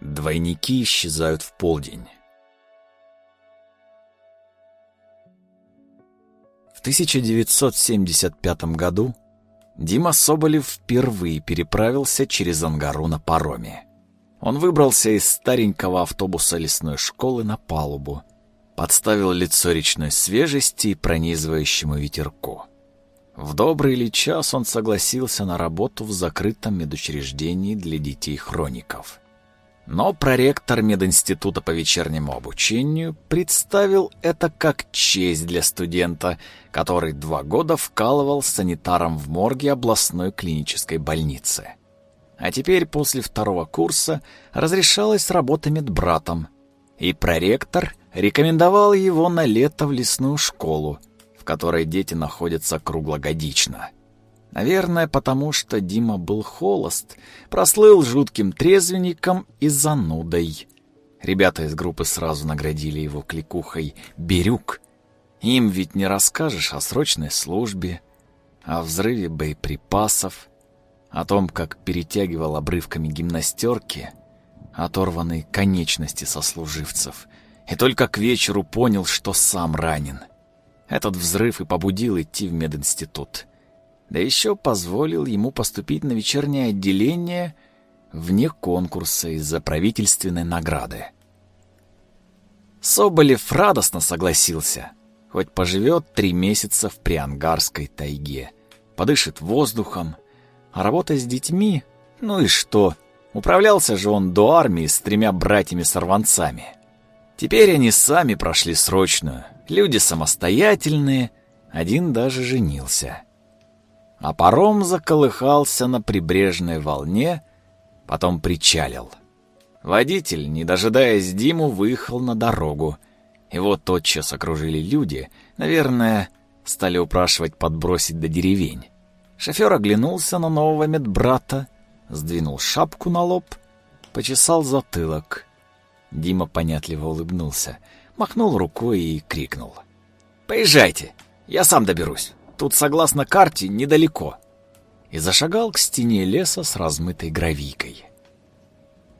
Двойники исчезают в полдень. В 1975 году Дима Соболев впервые переправился через Ангару на пароме. Он выбрался из старенького автобуса лесной школы на палубу, подставил лицо речной свежести и пронизывающему ветерку. В добрый ли час он согласился на работу в закрытом медучреждении для детей-хроников. Но проректор мединститута по вечернему обучению представил это как честь для студента, который два года вкалывал санитаром в морге областной клинической больницы. А теперь после второго курса разрешалась работа медбратом, и проректор рекомендовал его на лето в лесную школу, в которой дети находятся круглогодично. Наверное, потому что Дима был холост, прослыл жутким трезвенником и занудой. Ребята из группы сразу наградили его кликухой «Бирюк». Им ведь не расскажешь о срочной службе, о взрыве боеприпасов, о том, как перетягивал обрывками гимнастерки оторванные конечности сослуживцев, и только к вечеру понял, что сам ранен. Этот взрыв и побудил идти в мединститут да еще позволил ему поступить на вечернее отделение вне конкурса из-за правительственной награды. Соболев радостно согласился, хоть поживет три месяца в Приангарской тайге, подышит воздухом, а работа с детьми, ну и что, управлялся же он до армии с тремя братьями-сорванцами. Теперь они сами прошли срочную, люди самостоятельные, один даже женился а паром заколыхался на прибрежной волне, потом причалил. Водитель, не дожидаясь Диму, выехал на дорогу. Его тотчас окружили люди, наверное, стали упрашивать подбросить до деревень. Шофер оглянулся на нового медбрата, сдвинул шапку на лоб, почесал затылок. Дима понятливо улыбнулся, махнул рукой и крикнул. «Поезжайте, я сам доберусь». Тут, согласно карте, недалеко. И зашагал к стене леса с размытой гравийкой.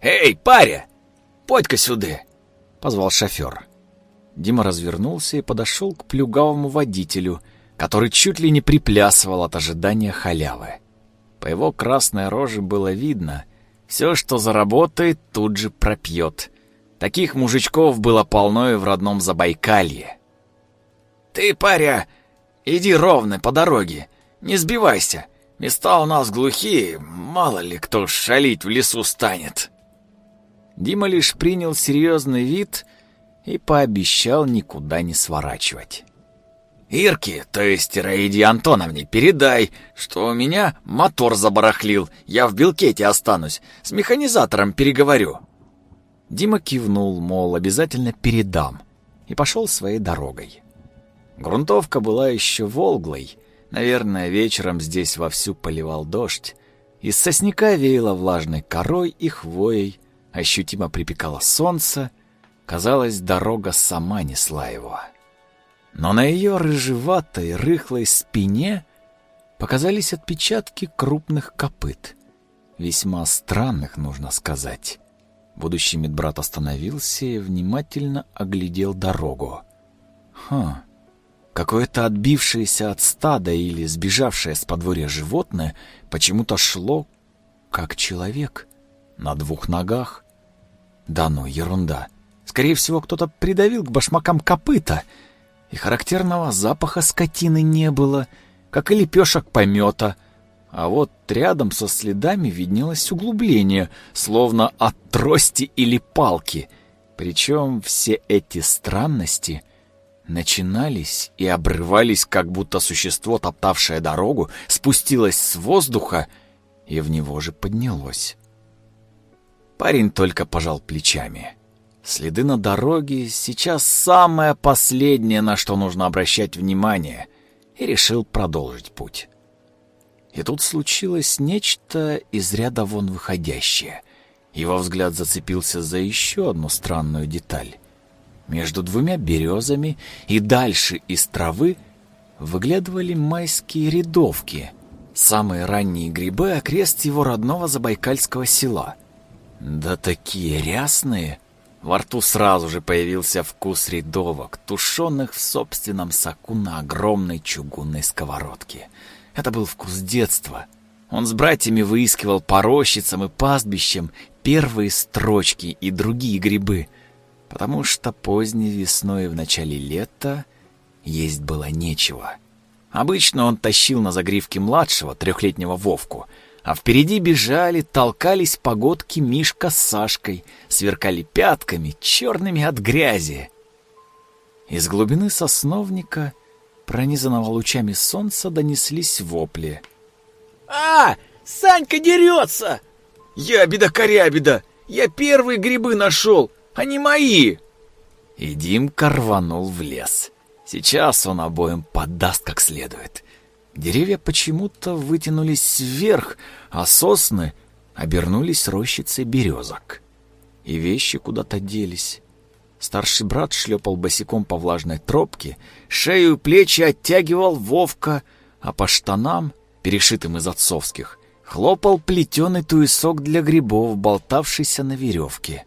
«Эй, паря! Подь-ка сюда!» — позвал шофер. Дима развернулся и подошел к плюгавому водителю, который чуть ли не приплясывал от ожидания халявы. По его красной роже было видно, все, что заработает, тут же пропьет. Таких мужичков было полно и в родном Забайкалье. «Ты, паря, Иди ровно по дороге, не сбивайся. Места у нас глухие, мало ли кто шалить в лесу станет. Дима лишь принял серьезный вид и пообещал никуда не сворачивать. Ирке, то есть Раиде Антоновне, передай, что у меня мотор забарахлил, я в Белкете останусь, с механизатором переговорю. Дима кивнул, мол, обязательно передам, и пошел своей дорогой. Грунтовка была еще волглой. Наверное, вечером здесь вовсю поливал дождь. Из сосняка веяло влажной корой и хвоей, ощутимо припекало солнце. Казалось, дорога сама несла его. Но на ее рыжеватой, рыхлой спине показались отпечатки крупных копыт. Весьма странных, нужно сказать. Будущий медбрат остановился и внимательно оглядел дорогу. Хм, Какое-то отбившееся от стада или сбежавшее с подворья животное почему-то шло, как человек, на двух ногах. Да ну, ерунда. Скорее всего, кто-то придавил к башмакам копыта, и характерного запаха скотины не было, как и лепешек помета. А вот рядом со следами виднелось углубление, словно от трости или палки. Причем все эти странности — начинались и обрывались, как будто существо, топтавшее дорогу, спустилось с воздуха и в него же поднялось. Парень только пожал плечами. Следы на дороге сейчас самое последнее, на что нужно обращать внимание, и решил продолжить путь. И тут случилось нечто из ряда вон выходящее. Его взгляд зацепился за еще одну странную деталь — между двумя березами и дальше из травы выглядывали майские рядовки, самые ранние грибы окрест его родного забайкальского села. Да такие рясные! Во рту сразу же появился вкус рядовок, тушеных в собственном соку на огромной чугунной сковородке. Это был вкус детства. Он с братьями выискивал по рощицам и пастбищам первые строчки и другие грибы, потому что поздней весной и в начале лета есть было нечего. Обычно он тащил на загривке младшего, трехлетнего Вовку — а впереди бежали, толкались погодки Мишка с Сашкой, сверкали пятками, черными от грязи. Из глубины сосновника, пронизанного лучами солнца, донеслись вопли. «А, Санька дерется!» «Ябеда-корябеда! Я первые грибы нашел, они мои!» И Димка рванул в лес. Сейчас он обоим подаст как следует. Деревья почему-то вытянулись вверх, а сосны обернулись рощицей березок. И вещи куда-то делись. Старший брат шлепал босиком по влажной тропке, шею и плечи оттягивал Вовка, а по штанам, перешитым из отцовских, хлопал плетеный туесок для грибов, болтавшийся на веревке.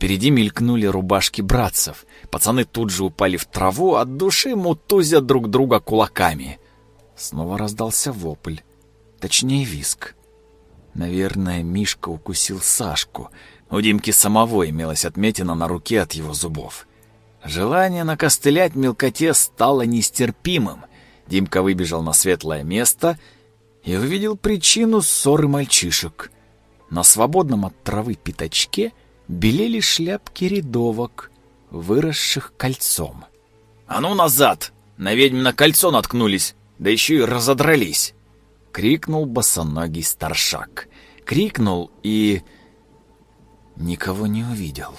Впереди мелькнули рубашки братцев. Пацаны тут же упали в траву, от души мутузя друг друга кулаками — Снова раздался вопль, точнее виск. Наверное, Мишка укусил Сашку. У Димки самого имелась отметина на руке от его зубов. Желание накостылять мелкоте стало нестерпимым. Димка выбежал на светлое место и увидел причину ссоры мальчишек. На свободном от травы пятачке белели шляпки рядовок, выросших кольцом. «А ну назад! На ведьмино кольцо наткнулись!» да еще и разодрались!» — крикнул босоногий старшак. Крикнул и... никого не увидел.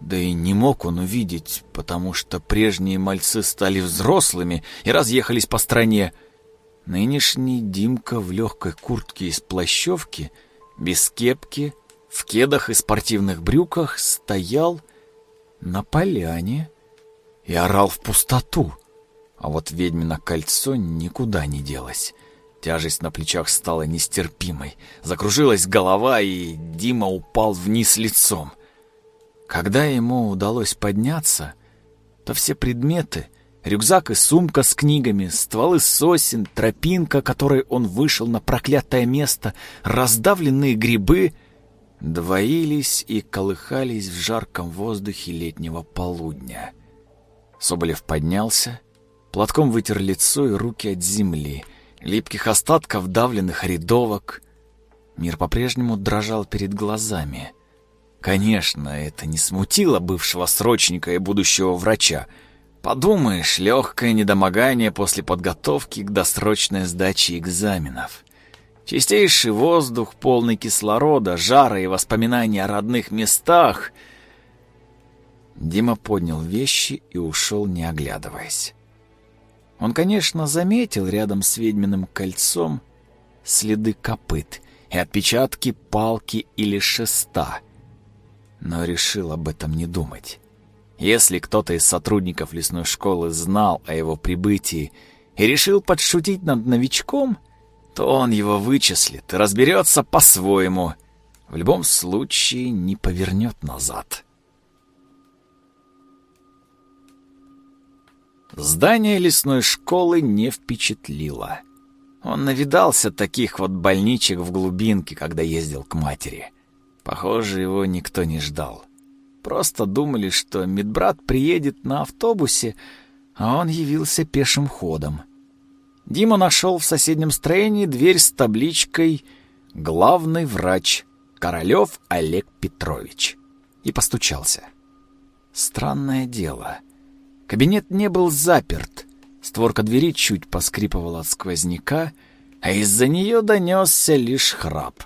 Да и не мог он увидеть, потому что прежние мальцы стали взрослыми и разъехались по стране. Нынешний Димка в легкой куртке из плащевки, без кепки, в кедах и спортивных брюках стоял на поляне и орал в пустоту. А вот ведьмино кольцо никуда не делось. Тяжесть на плечах стала нестерпимой. Закружилась голова, и Дима упал вниз лицом. Когда ему удалось подняться, то все предметы — рюкзак и сумка с книгами, стволы сосен, тропинка, которой он вышел на проклятое место, раздавленные грибы — двоились и колыхались в жарком воздухе летнего полудня. Соболев поднялся Платком вытер лицо и руки от земли, липких остатков давленных рядовок. Мир по-прежнему дрожал перед глазами. Конечно, это не смутило бывшего срочника и будущего врача. Подумаешь, легкое недомогание после подготовки к досрочной сдаче экзаменов. Чистейший воздух, полный кислорода, жара и воспоминания о родных местах. Дима поднял вещи и ушел, не оглядываясь. Он, конечно, заметил рядом с ведьминым кольцом следы копыт и отпечатки палки или шеста, но решил об этом не думать. Если кто-то из сотрудников лесной школы знал о его прибытии и решил подшутить над новичком, то он его вычислит и разберется по-своему. В любом случае не повернет назад. Здание лесной школы не впечатлило. Он навидался таких вот больничек в глубинке, когда ездил к матери. Похоже, его никто не ждал. Просто думали, что медбрат приедет на автобусе, а он явился пешим ходом. Дима нашел в соседнем строении дверь с табличкой «Главный врач Королев Олег Петрович» и постучался. Странное дело — Кабинет не был заперт. Створка двери чуть поскрипывала от сквозняка, а из-за нее донесся лишь храп.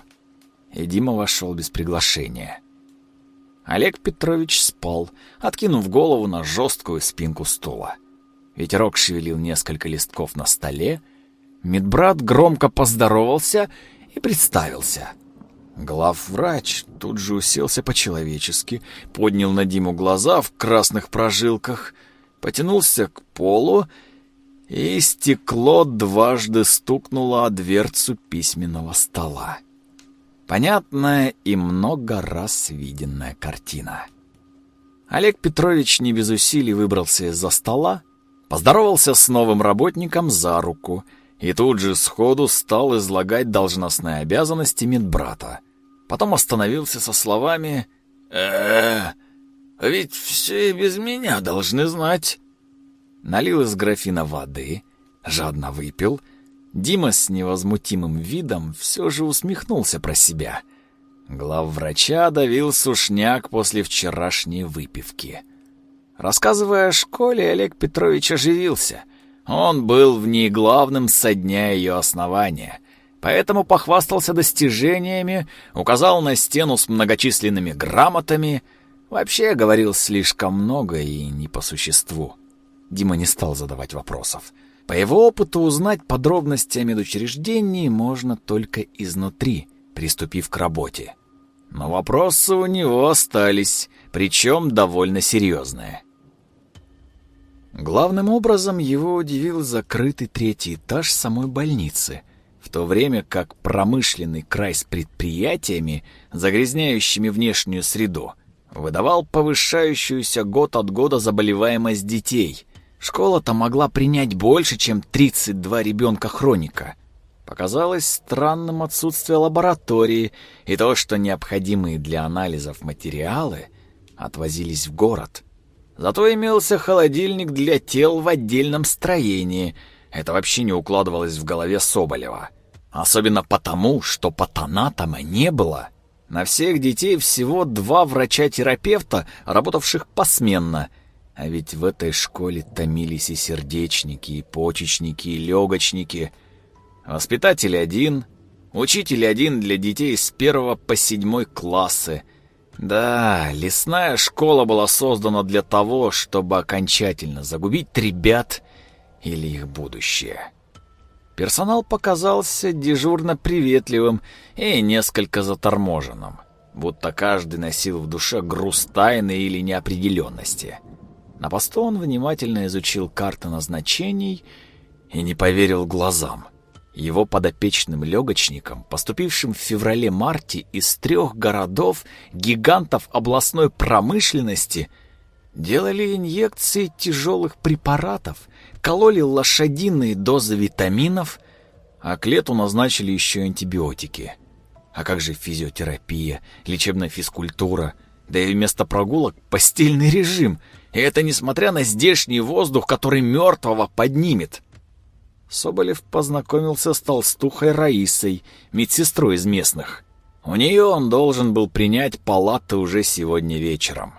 И Дима вошел без приглашения. Олег Петрович спал, откинув голову на жесткую спинку стула. Ветерок шевелил несколько листков на столе. Медбрат громко поздоровался и представился. Главврач тут же уселся по-человечески, поднял на Диму глаза в красных прожилках — потянулся к полу, и стекло дважды стукнуло о дверцу письменного стола. Понятная и много раз виденная картина. Олег Петрович не без усилий выбрался из-за стола, поздоровался с новым работником за руку и тут же сходу стал излагать должностные обязанности медбрата. Потом остановился со словами э, ведь все и без меня должны знать». Налил из графина воды, жадно выпил. Дима с невозмутимым видом все же усмехнулся про себя. Главврача давил сушняк после вчерашней выпивки. Рассказывая о школе, Олег Петрович оживился. Он был в ней главным со дня ее основания — поэтому похвастался достижениями, указал на стену с многочисленными грамотами, вообще говорил слишком много и не по существу. Дима не стал задавать вопросов. По его опыту узнать подробности о медучреждении можно только изнутри, приступив к работе. Но вопросы у него остались, причем довольно серьезные. Главным образом его удивил закрытый третий этаж самой больницы — в то время как промышленный край с предприятиями, загрязняющими внешнюю среду, выдавал повышающуюся год от года заболеваемость детей. Школа-то могла принять больше, чем 32 ребенка-хроника. Показалось странным отсутствие лаборатории и то, что необходимые для анализов материалы отвозились в город. Зато имелся холодильник для тел в отдельном строении — это вообще не укладывалось в голове Соболева. Особенно потому, что патанатома не было. На всех детей всего два врача-терапевта, работавших посменно. А ведь в этой школе томились и сердечники, и почечники, и легочники. Воспитатель один, учитель один для детей с первого по седьмой классы. Да, лесная школа была создана для того, чтобы окончательно загубить ребят или их будущее. Персонал показался дежурно приветливым и несколько заторможенным, будто каждый носил в душе груз тайны или неопределенности. На посту он внимательно изучил карты назначений и не поверил глазам. Его подопечным легочникам, поступившим в феврале-марте из трех городов, гигантов областной промышленности, делали инъекции тяжелых препаратов, кололи лошадиные дозы витаминов, а к лету назначили еще антибиотики. А как же физиотерапия, лечебная физкультура, да и вместо прогулок постельный режим, и это несмотря на здешний воздух, который мертвого поднимет. Соболев познакомился с толстухой Раисой, медсестрой из местных. У нее он должен был принять палаты уже сегодня вечером.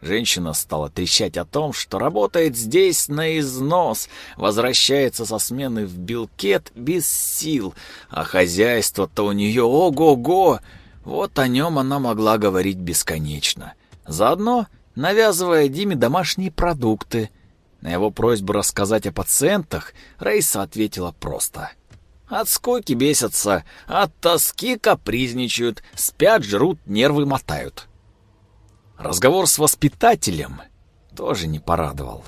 Женщина стала трещать о том, что работает здесь на износ, возвращается со смены в Билкет без сил, а хозяйство-то у нее ого-го. Вот о нем она могла говорить бесконечно. Заодно навязывая Диме домашние продукты. На его просьбу рассказать о пациентах Рейса ответила просто. От скуки бесятся, от тоски капризничают, спят, жрут, нервы мотают. Разговор с воспитателем тоже не порадовал.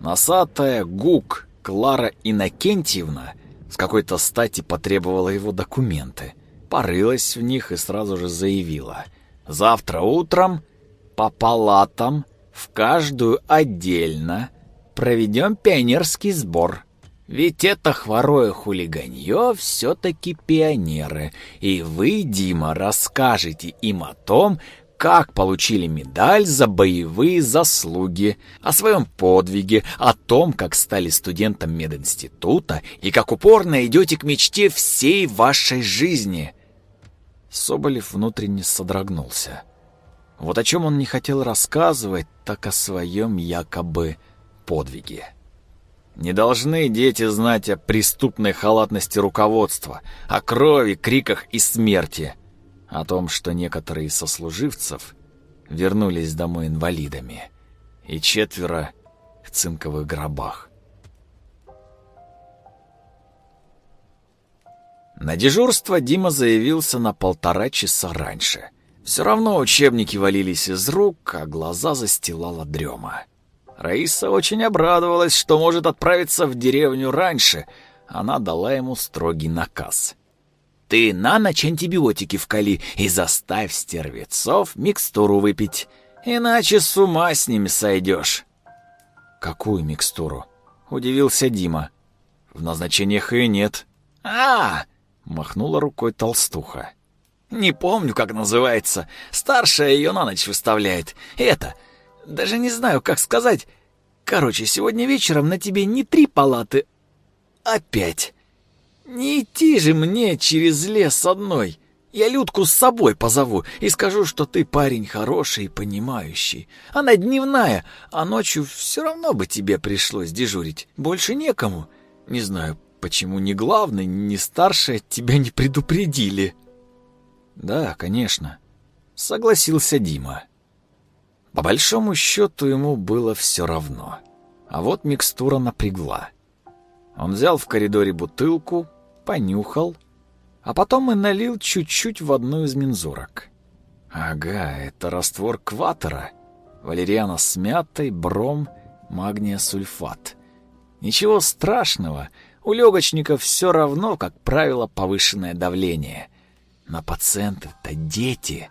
Носатая Гук Клара Иннокентьевна с какой-то стати потребовала его документы, порылась в них и сразу же заявила. «Завтра утром по палатам в каждую отдельно проведем пионерский сбор». Ведь это хворое хулиганье все-таки пионеры, и вы, Дима, расскажете им о том, как получили медаль за боевые заслуги, о своем подвиге, о том, как стали студентом мединститута и как упорно идете к мечте всей вашей жизни. Соболев внутренне содрогнулся. Вот о чем он не хотел рассказывать, так о своем якобы подвиге. Не должны дети знать о преступной халатности руководства, о крови, криках и смерти о том, что некоторые из сослуживцев вернулись домой инвалидами, и четверо в цинковых гробах. На дежурство Дима заявился на полтора часа раньше. Все равно учебники валились из рук, а глаза застилала дрема. Раиса очень обрадовалась, что может отправиться в деревню раньше. Она дала ему строгий наказ. Ты на ночь антибиотики вкали и заставь стервецов микстуру выпить, иначе с ума с ними сойдешь. Какую микстуру? Удивился Дима. В назначениях ее нет. А, махнула рукой толстуха. Не помню, как называется. Старшая ее на ночь выставляет. Это, даже не знаю, как сказать. Короче, сегодня вечером на тебе не три палаты, а пять. Не идти же мне через лес одной. Я Людку с собой позову и скажу, что ты парень хороший и понимающий. Она дневная, а ночью все равно бы тебе пришлось дежурить. Больше некому. Не знаю, почему ни главный, ни старшая тебя не предупредили. Да, конечно, согласился Дима. По большому счету ему было все равно. А вот микстура напрягла. Он взял в коридоре бутылку, понюхал, а потом и налил чуть-чуть в одну из мензурок. Ага, это раствор кватера. Валериана с мятой, бром, магния сульфат. Ничего страшного, у легочников все равно, как правило, повышенное давление. Но пациенты-то дети.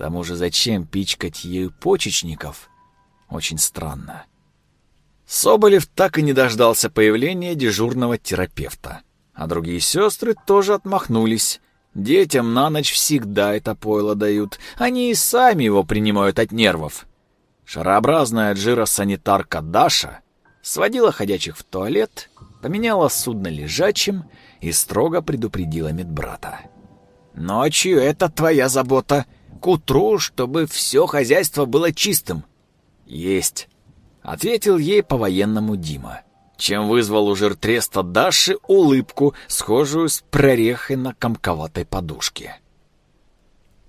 Тому же зачем пичкать ею почечников? Очень странно. Соболев так и не дождался появления дежурного терапевта. А другие сестры тоже отмахнулись. Детям на ночь всегда это пойло дают. Они и сами его принимают от нервов. Шарообразная от жира санитарка Даша сводила ходячих в туалет, поменяла судно лежачим и строго предупредила медбрата. «Ночью это твоя забота. К утру, чтобы все хозяйство было чистым». «Есть», Ответил ей по-военному Дима, чем вызвал у жиртреста Даши улыбку, схожую с прорехой на комковатой подушке.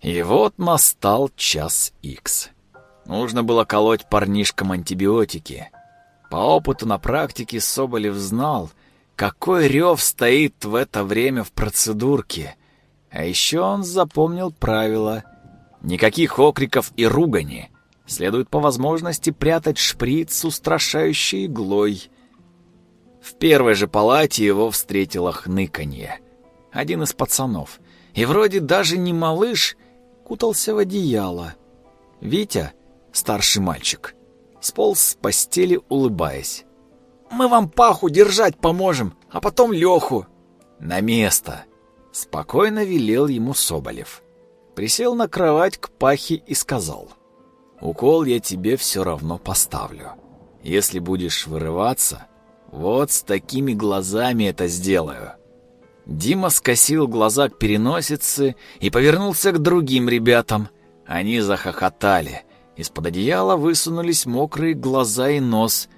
И вот настал час икс. Нужно было колоть парнишкам антибиотики. По опыту на практике Соболев знал, какой рев стоит в это время в процедурке. А еще он запомнил правило — никаких окриков и ругани — Следует по возможности прятать шприц с устрашающей иглой. В первой же палате его встретило хныканье. Один из пацанов, и вроде даже не малыш, кутался в одеяло. Витя, старший мальчик, сполз с постели, улыбаясь. «Мы вам паху держать поможем, а потом Леху». «На место!» — спокойно велел ему Соболев. Присел на кровать к пахе и сказал — Укол я тебе все равно поставлю. Если будешь вырываться, вот с такими глазами это сделаю». Дима скосил глаза к переносице и повернулся к другим ребятам. Они захохотали. Из-под одеяла высунулись мокрые глаза и нос.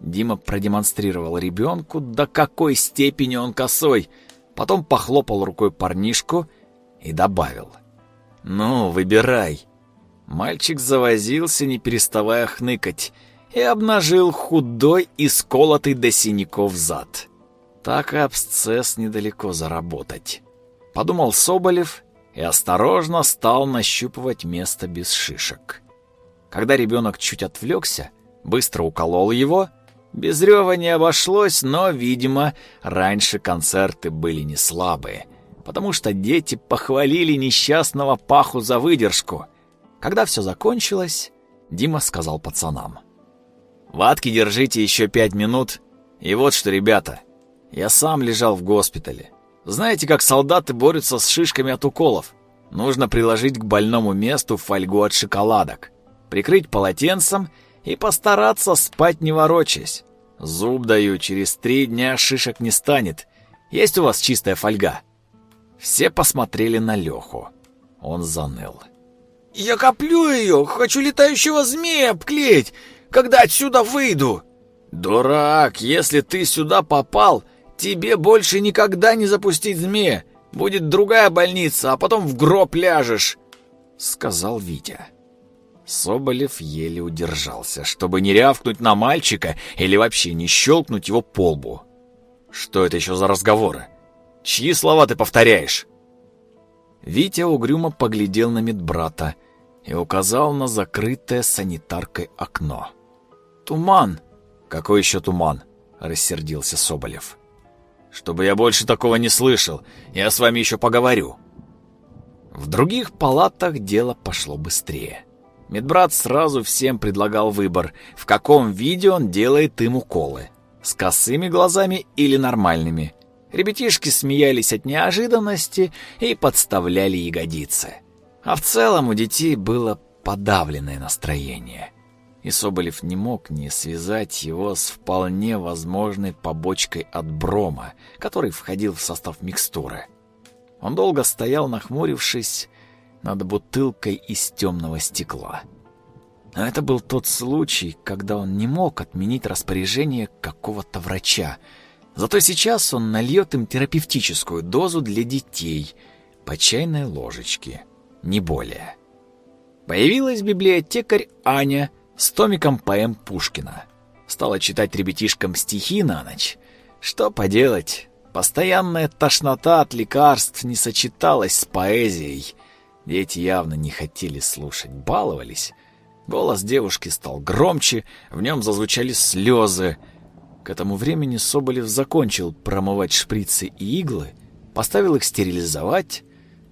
Дима продемонстрировал ребенку, до какой степени он косой. Потом похлопал рукой парнишку и добавил. «Ну, выбирай. Мальчик завозился, не переставая хныкать, и обнажил худой и сколотый до синяков зад. Так и абсцесс недалеко заработать. Подумал Соболев и осторожно стал нащупывать место без шишек. Когда ребенок чуть отвлекся, быстро уколол его. Без рева не обошлось, но, видимо, раньше концерты были не слабые, потому что дети похвалили несчастного паху за выдержку — когда все закончилось, Дима сказал пацанам. «Ватки держите еще пять минут. И вот что, ребята, я сам лежал в госпитале. Знаете, как солдаты борются с шишками от уколов? Нужно приложить к больному месту фольгу от шоколадок, прикрыть полотенцем и постараться спать не ворочаясь. Зуб даю, через три дня шишек не станет. Есть у вас чистая фольга?» Все посмотрели на Леху. Он заныл. «Я коплю ее! Хочу летающего змея обклеить, когда отсюда выйду!» «Дурак! Если ты сюда попал, тебе больше никогда не запустить змея! Будет другая больница, а потом в гроб ляжешь!» — сказал Витя. Соболев еле удержался, чтобы не рявкнуть на мальчика или вообще не щелкнуть его по лбу. «Что это еще за разговоры? Чьи слова ты повторяешь?» Витя угрюмо поглядел на медбрата и указал на закрытое санитаркой окно. «Туман!» «Какой еще туман?» — рассердился Соболев. Чтобы я больше такого не слышал, я с вами еще поговорю». В других палатах дело пошло быстрее. Медбрат сразу всем предлагал выбор, в каком виде он делает им уколы. С косыми глазами или нормальными. Ребятишки смеялись от неожиданности и подставляли ягодицы. А в целом у детей было подавленное настроение. И Соболев не мог не связать его с вполне возможной побочкой от брома, который входил в состав микстуры. Он долго стоял, нахмурившись, над бутылкой из темного стекла. Но это был тот случай, когда он не мог отменить распоряжение какого-то врача. Зато сейчас он нальет им терапевтическую дозу для детей по чайной ложечке, не более. Появилась библиотекарь Аня с томиком поэм Пушкина. Стала читать ребятишкам стихи на ночь. Что поделать, постоянная тошнота от лекарств не сочеталась с поэзией. Дети явно не хотели слушать, баловались. Голос девушки стал громче, в нем зазвучали слезы. К этому времени Соболев закончил промывать шприцы и иглы, поставил их стерилизовать,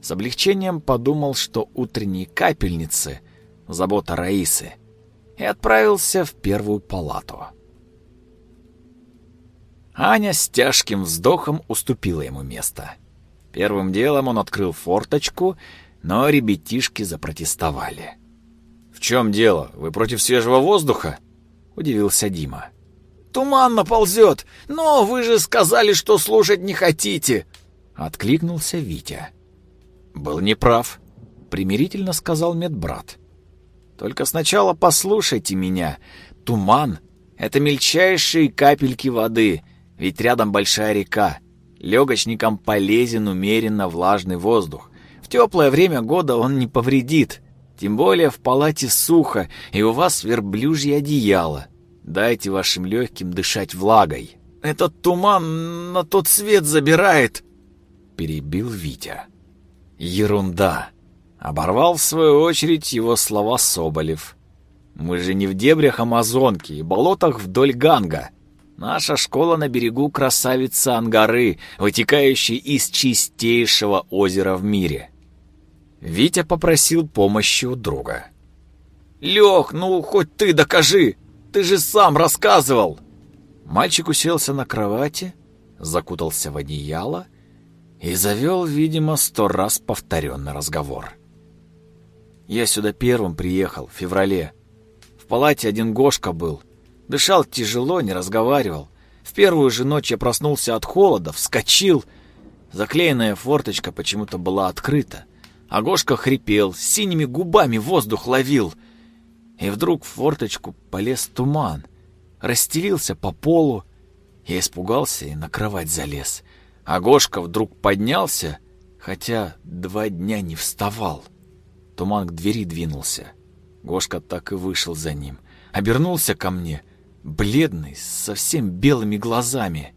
с облегчением подумал, что утренние капельницы — забота Раисы, и отправился в первую палату. Аня с тяжким вздохом уступила ему место. Первым делом он открыл форточку, но ребятишки запротестовали. «В чем дело? Вы против свежего воздуха?» — удивился Дима. «Туман наползет, но вы же сказали, что слушать не хотите!» — откликнулся Витя. «Был неправ», — примирительно сказал медбрат. «Только сначала послушайте меня. Туман — это мельчайшие капельки воды, ведь рядом большая река. Легочникам полезен умеренно влажный воздух. В теплое время года он не повредит, тем более в палате сухо, и у вас верблюжье одеяло. Дайте вашим легким дышать влагой». «Этот туман на тот свет забирает», — перебил Витя. Ерунда. Оборвал в свою очередь его слова Соболев. Мы же не в дебрях Амазонки и болотах вдоль Ганга. Наша школа на берегу красавицы Ангары, вытекающей из чистейшего озера в мире. Витя попросил помощи у друга. «Лех, ну хоть ты докажи! Ты же сам рассказывал!» Мальчик уселся на кровати, закутался в одеяло и завел, видимо, сто раз повторенный разговор. Я сюда первым приехал, в феврале. В палате один Гошка был. Дышал тяжело, не разговаривал. В первую же ночь я проснулся от холода, вскочил. Заклеенная форточка почему-то была открыта. А Гошка хрипел, синими губами воздух ловил. И вдруг в форточку полез туман. Расстелился по полу. Я испугался и на кровать залез. Агошка вдруг поднялся, хотя два дня не вставал. Туман к двери двинулся. Гошка так и вышел за ним. Обернулся ко мне, бледный, с совсем белыми глазами.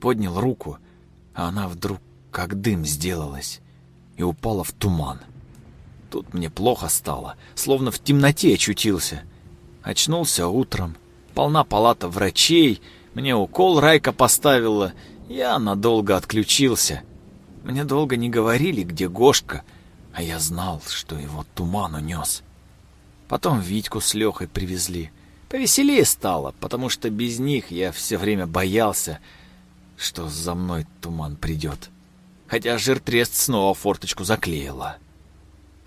Поднял руку, а она вдруг как дым сделалась и упала в туман. Тут мне плохо стало, словно в темноте очутился. Очнулся утром, полна палата врачей, мне укол Райка поставила, я надолго отключился. Мне долго не говорили, где Гошка, а я знал, что его туман унес. Потом Витьку с Лехой привезли. Повеселее стало, потому что без них я все время боялся, что за мной туман придет. Хотя жиртрест снова форточку заклеила.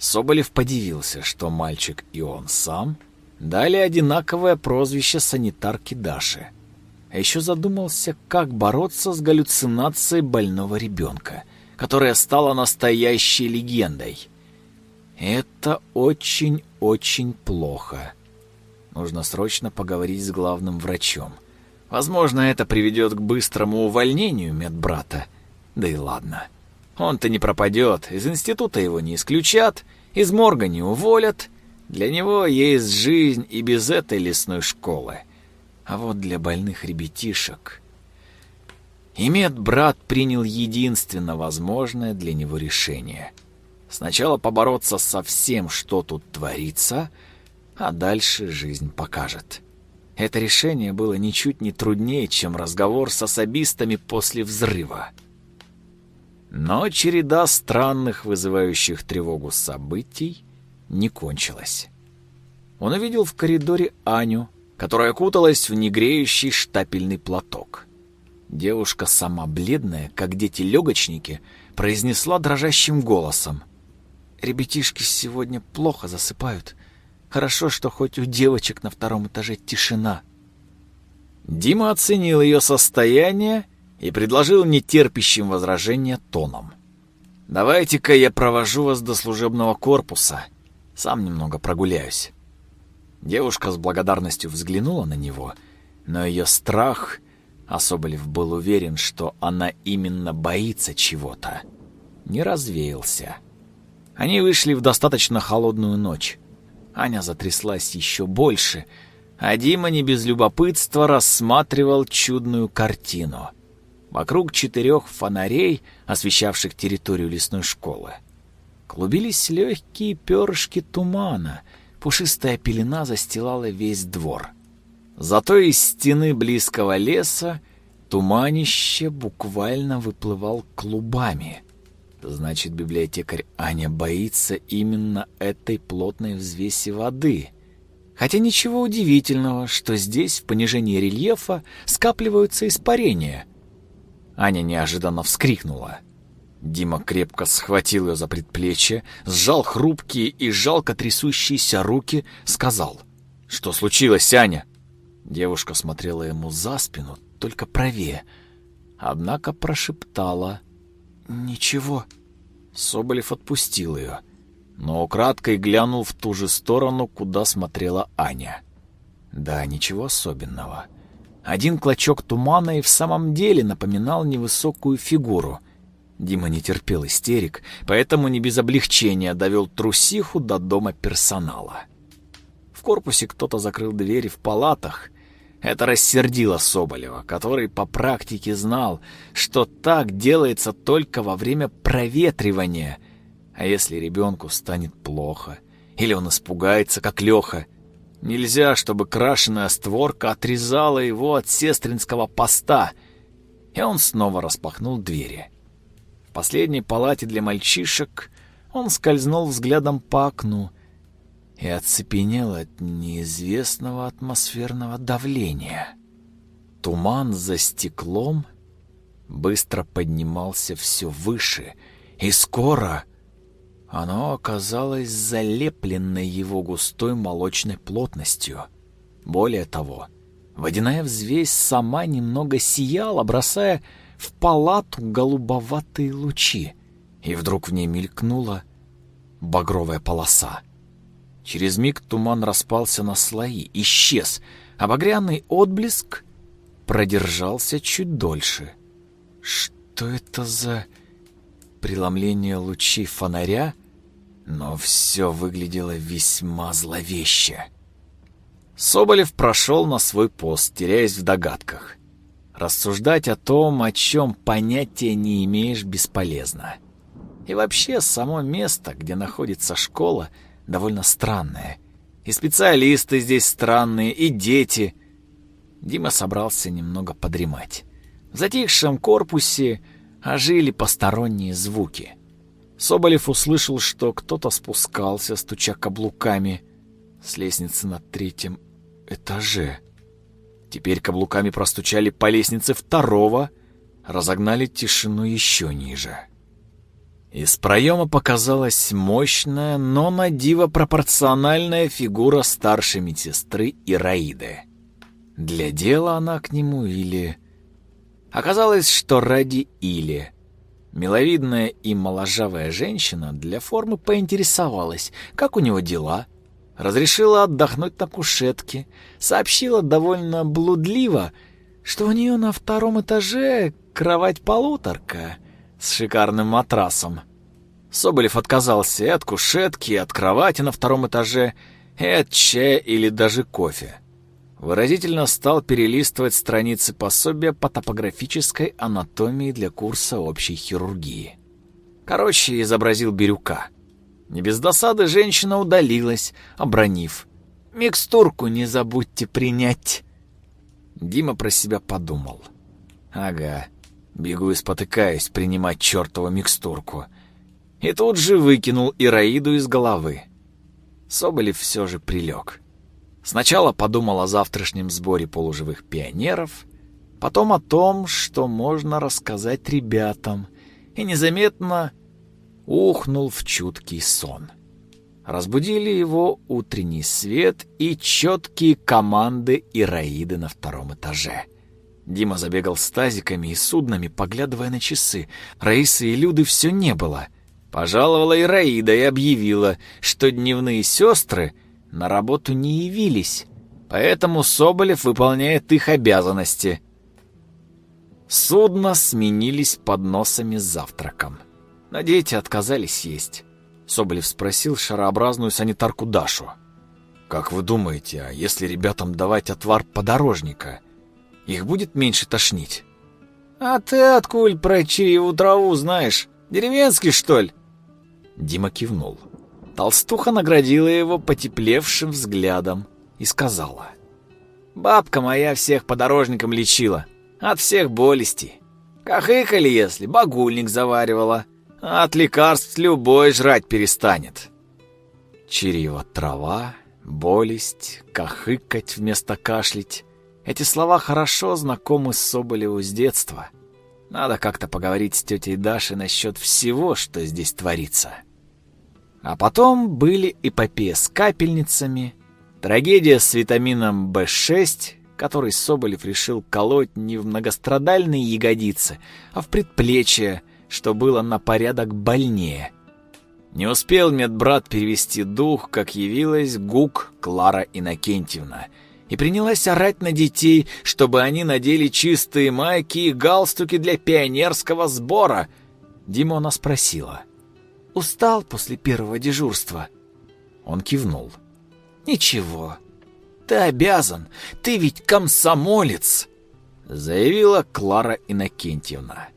Соболев подивился, что мальчик и он сам дали одинаковое прозвище санитарки Даши — а еще задумался, как бороться с галлюцинацией больного ребенка, которая стала настоящей легендой. Это очень-очень плохо. Нужно срочно поговорить с главным врачом. Возможно, это приведет к быстрому увольнению медбрата. Да и ладно. Он-то не пропадет, из института его не исключат, из морга не уволят. Для него есть жизнь и без этой лесной школы. А вот для больных ребятишек... И медбрат принял единственно возможное для него решение. Сначала побороться со всем, что тут творится, а дальше жизнь покажет. Это решение было ничуть не труднее, чем разговор с особистами после взрыва. Но череда странных, вызывающих тревогу событий, не кончилась. Он увидел в коридоре Аню, которая куталась в негреющий штапельный платок. Девушка, сама бледная, как дети-легочники, произнесла дрожащим голосом. «Ребятишки сегодня плохо засыпают. Хорошо, что хоть у девочек на втором этаже тишина». Дима оценил ее состояние и предложил нетерпящим возражения тоном. «Давайте-ка я провожу вас до служебного корпуса. Сам немного прогуляюсь». Девушка с благодарностью взглянула на него, но ее страх... Соболев был уверен, что она именно боится чего-то. Не развеялся. Они вышли в достаточно холодную ночь. Аня затряслась еще больше, а Дима не без любопытства рассматривал чудную картину. Вокруг четырех фонарей, освещавших территорию лесной школы, клубились легкие перышки тумана — Пушистая пелена застилала весь двор. Зато из стены близкого леса туманище буквально выплывал клубами. Значит, библиотекарь Аня боится именно этой плотной взвеси воды. Хотя ничего удивительного, что здесь, в понижении рельефа, скапливаются испарения. Аня неожиданно вскрикнула. Дима крепко схватил ее за предплечье, сжал хрупкие и жалко трясущиеся руки, сказал. «Что случилось, Аня?» Девушка смотрела ему за спину, только правее. Однако прошептала «Ничего». Соболев отпустил ее, но украдкой глянул в ту же сторону, куда смотрела Аня. Да, ничего особенного. Один клочок тумана и в самом деле напоминал невысокую фигуру — Дима не терпел истерик, поэтому не без облегчения довел трусиху до дома персонала. В корпусе кто-то закрыл двери в палатах. Это рассердило Соболева, который по практике знал, что так делается только во время проветривания. А если ребенку станет плохо, или он испугается, как Леха, нельзя, чтобы крашеная створка отрезала его от сестринского поста. И он снова распахнул двери последней палате для мальчишек он скользнул взглядом по окну и оцепенел от неизвестного атмосферного давления. Туман за стеклом быстро поднимался все выше, и скоро оно оказалось залепленной его густой молочной плотностью. Более того, водяная взвесь сама немного сияла, бросая в палату голубоватые лучи, и вдруг в ней мелькнула багровая полоса. Через миг туман распался на слои, исчез, а багряный отблеск продержался чуть дольше. Что это за преломление лучей фонаря? Но все выглядело весьма зловеще. Соболев прошел на свой пост, теряясь в догадках. Рассуждать о том, о чем понятия не имеешь, бесполезно. И вообще, само место, где находится школа, довольно странное. И специалисты здесь странные, и дети. Дима собрался немного подремать. В затихшем корпусе ожили посторонние звуки. Соболев услышал, что кто-то спускался, стуча каблуками с лестницы на третьем этаже. Теперь каблуками простучали по лестнице второго, разогнали тишину еще ниже. Из проема показалась мощная, но на диво пропорциональная фигура старшей медсестры Ираиды. Для дела она к нему или... Оказалось, что ради или... Миловидная и моложавая женщина для формы поинтересовалась, как у него дела — разрешила отдохнуть на кушетке, сообщила довольно блудливо, что у нее на втором этаже кровать-полуторка с шикарным матрасом. Соболев отказался и от кушетки, и от кровати на втором этаже, и от чая или даже кофе. Выразительно стал перелистывать страницы пособия по топографической анатомии для курса общей хирургии. Короче, изобразил Бирюка — не без досады женщина удалилась, обронив. «Микстурку не забудьте принять». Дима про себя подумал. Ага, бегу и спотыкаюсь принимать чертову микстурку. И тут же выкинул Ираиду из головы. Соболев все же прилег. Сначала подумал о завтрашнем сборе полуживых пионеров, потом о том, что можно рассказать ребятам, и незаметно ухнул в чуткий сон. Разбудили его утренний свет и четкие команды Ираиды на втором этаже. Дима забегал с тазиками и суднами, поглядывая на часы. Раисы и Люды все не было. Пожаловала Ираида и объявила, что дневные сестры на работу не явились, поэтому Соболев выполняет их обязанности. Судно сменились подносами с завтраком. Но дети отказались есть. Соболев спросил шарообразную санитарку Дашу. «Как вы думаете, а если ребятам давать отвар подорожника, их будет меньше тошнить?» «А ты откуль про чаеву траву знаешь? Деревенский, что ли?» Дима кивнул. Толстуха наградила его потеплевшим взглядом и сказала. «Бабка моя всех подорожником лечила, от всех болестей. Кахыкали, если, багульник заваривала, а от лекарств любой жрать перестанет». Чирева трава, болесть, кахыкать вместо кашлять. Эти слова хорошо знакомы Соболеву с детства. Надо как-то поговорить с тетей Дашей насчет всего, что здесь творится. А потом были эпопея с капельницами, трагедия с витамином В6, который Соболев решил колоть не в многострадальные ягодицы, а в предплечье, что было на порядок больнее. Не успел медбрат перевести дух, как явилась Гук Клара Иннокентьевна и принялась орать на детей, чтобы они надели чистые майки и галстуки для пионерского сбора. Димона спросила — Устал после первого дежурства?» Он кивнул. «Ничего. Ты обязан. Ты ведь комсомолец!» Заявила Клара Иннокентьевна.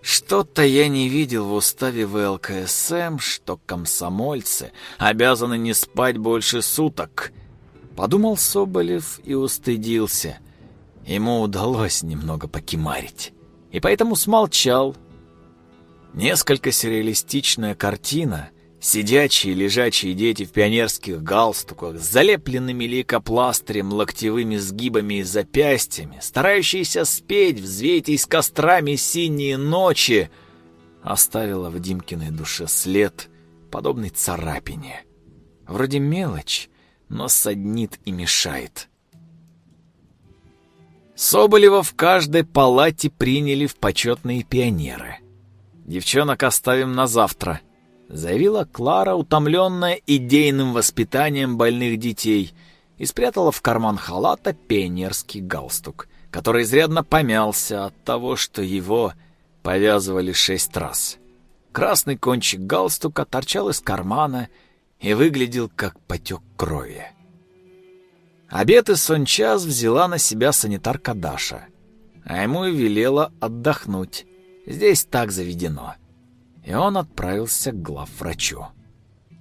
Что-то я не видел в уставе ВЛКСМ, что комсомольцы обязаны не спать больше суток. Подумал Соболев и устыдился. Ему удалось немного покимарить. И поэтому смолчал, Несколько сюрреалистичная картина. Сидячие лежачие дети в пионерских галстуках, с залепленными лейкопластырем, локтевыми сгибами и запястьями, старающиеся спеть, взвейтесь кострами синие ночи, оставила в Димкиной душе след, подобный царапине. Вроде мелочь, но саднит и мешает. Соболева в каждой палате приняли в почетные пионеры — Девчонок оставим на завтра», — заявила Клара, утомленная идейным воспитанием больных детей, и спрятала в карман халата пионерский галстук, который изрядно помялся от того, что его повязывали шесть раз. Красный кончик галстука торчал из кармана и выглядел как потек крови. Обед и сончас взяла на себя санитарка Даша, а ему и велела отдохнуть, Здесь так заведено. И он отправился к главврачу.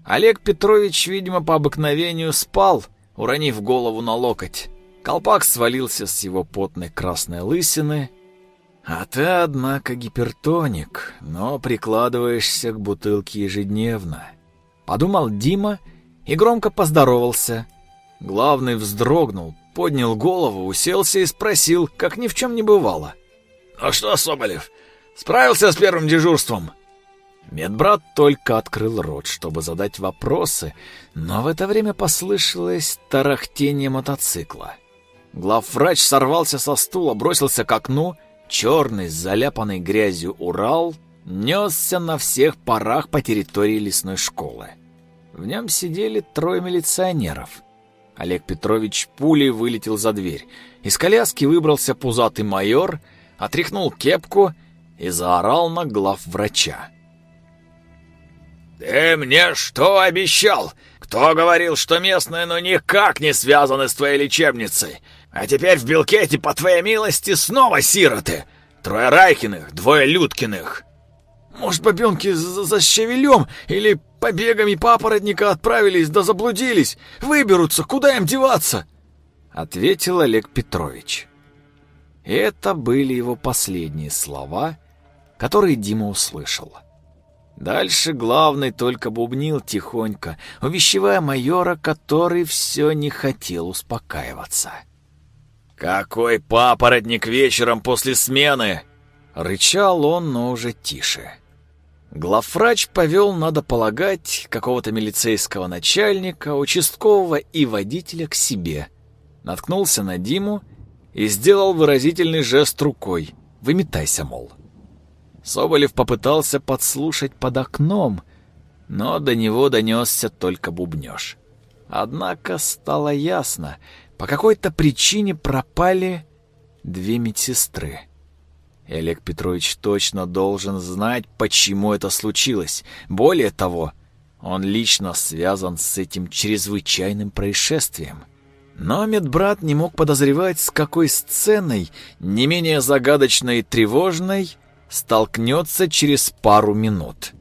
Олег Петрович, видимо, по обыкновению спал, уронив голову на локоть. Колпак свалился с его потной красной лысины. А ты, однако, гипертоник, но прикладываешься к бутылке ежедневно. Подумал Дима и громко поздоровался. Главный вздрогнул, поднял голову, уселся и спросил, как ни в чем не бывало. «Ну что, Соболев, Справился с первым дежурством?» Медбрат только открыл рот, чтобы задать вопросы, но в это время послышалось тарахтение мотоцикла. Главврач сорвался со стула, бросился к окну, черный, заляпанный грязью Урал несся на всех парах по территории лесной школы. В нем сидели трое милиционеров. Олег Петрович пулей вылетел за дверь. Из коляски выбрался пузатый майор, отряхнул кепку и заорал на глав врача. «Ты мне что обещал? Кто говорил, что местные ну никак не связаны с твоей лечебницей? А теперь в Белкете, по твоей милости, снова сироты. Трое Райкиных, двое Людкиных. Может, бабенки за, за щавелем или побегами папоротника отправились да заблудились? Выберутся, куда им деваться?» ответил Олег Петрович. Это были его последние слова, которые Дима услышал. Дальше главный только бубнил тихонько, увещевая майора, который все не хотел успокаиваться. «Какой папоротник вечером после смены!» Рычал он, но уже тише. Главврач повел, надо полагать, какого-то милицейского начальника, участкового и водителя к себе. Наткнулся на Диму и сделал выразительный жест рукой. «Выметайся, мол». Соболев попытался подслушать под окном, но до него донесся только бубнёж. Однако стало ясно, по какой-то причине пропали две медсестры. И Олег Петрович точно должен знать, почему это случилось. Более того, он лично связан с этим чрезвычайным происшествием. Но медбрат не мог подозревать, с какой сценой, не менее загадочной и тревожной, столкнется через пару минут.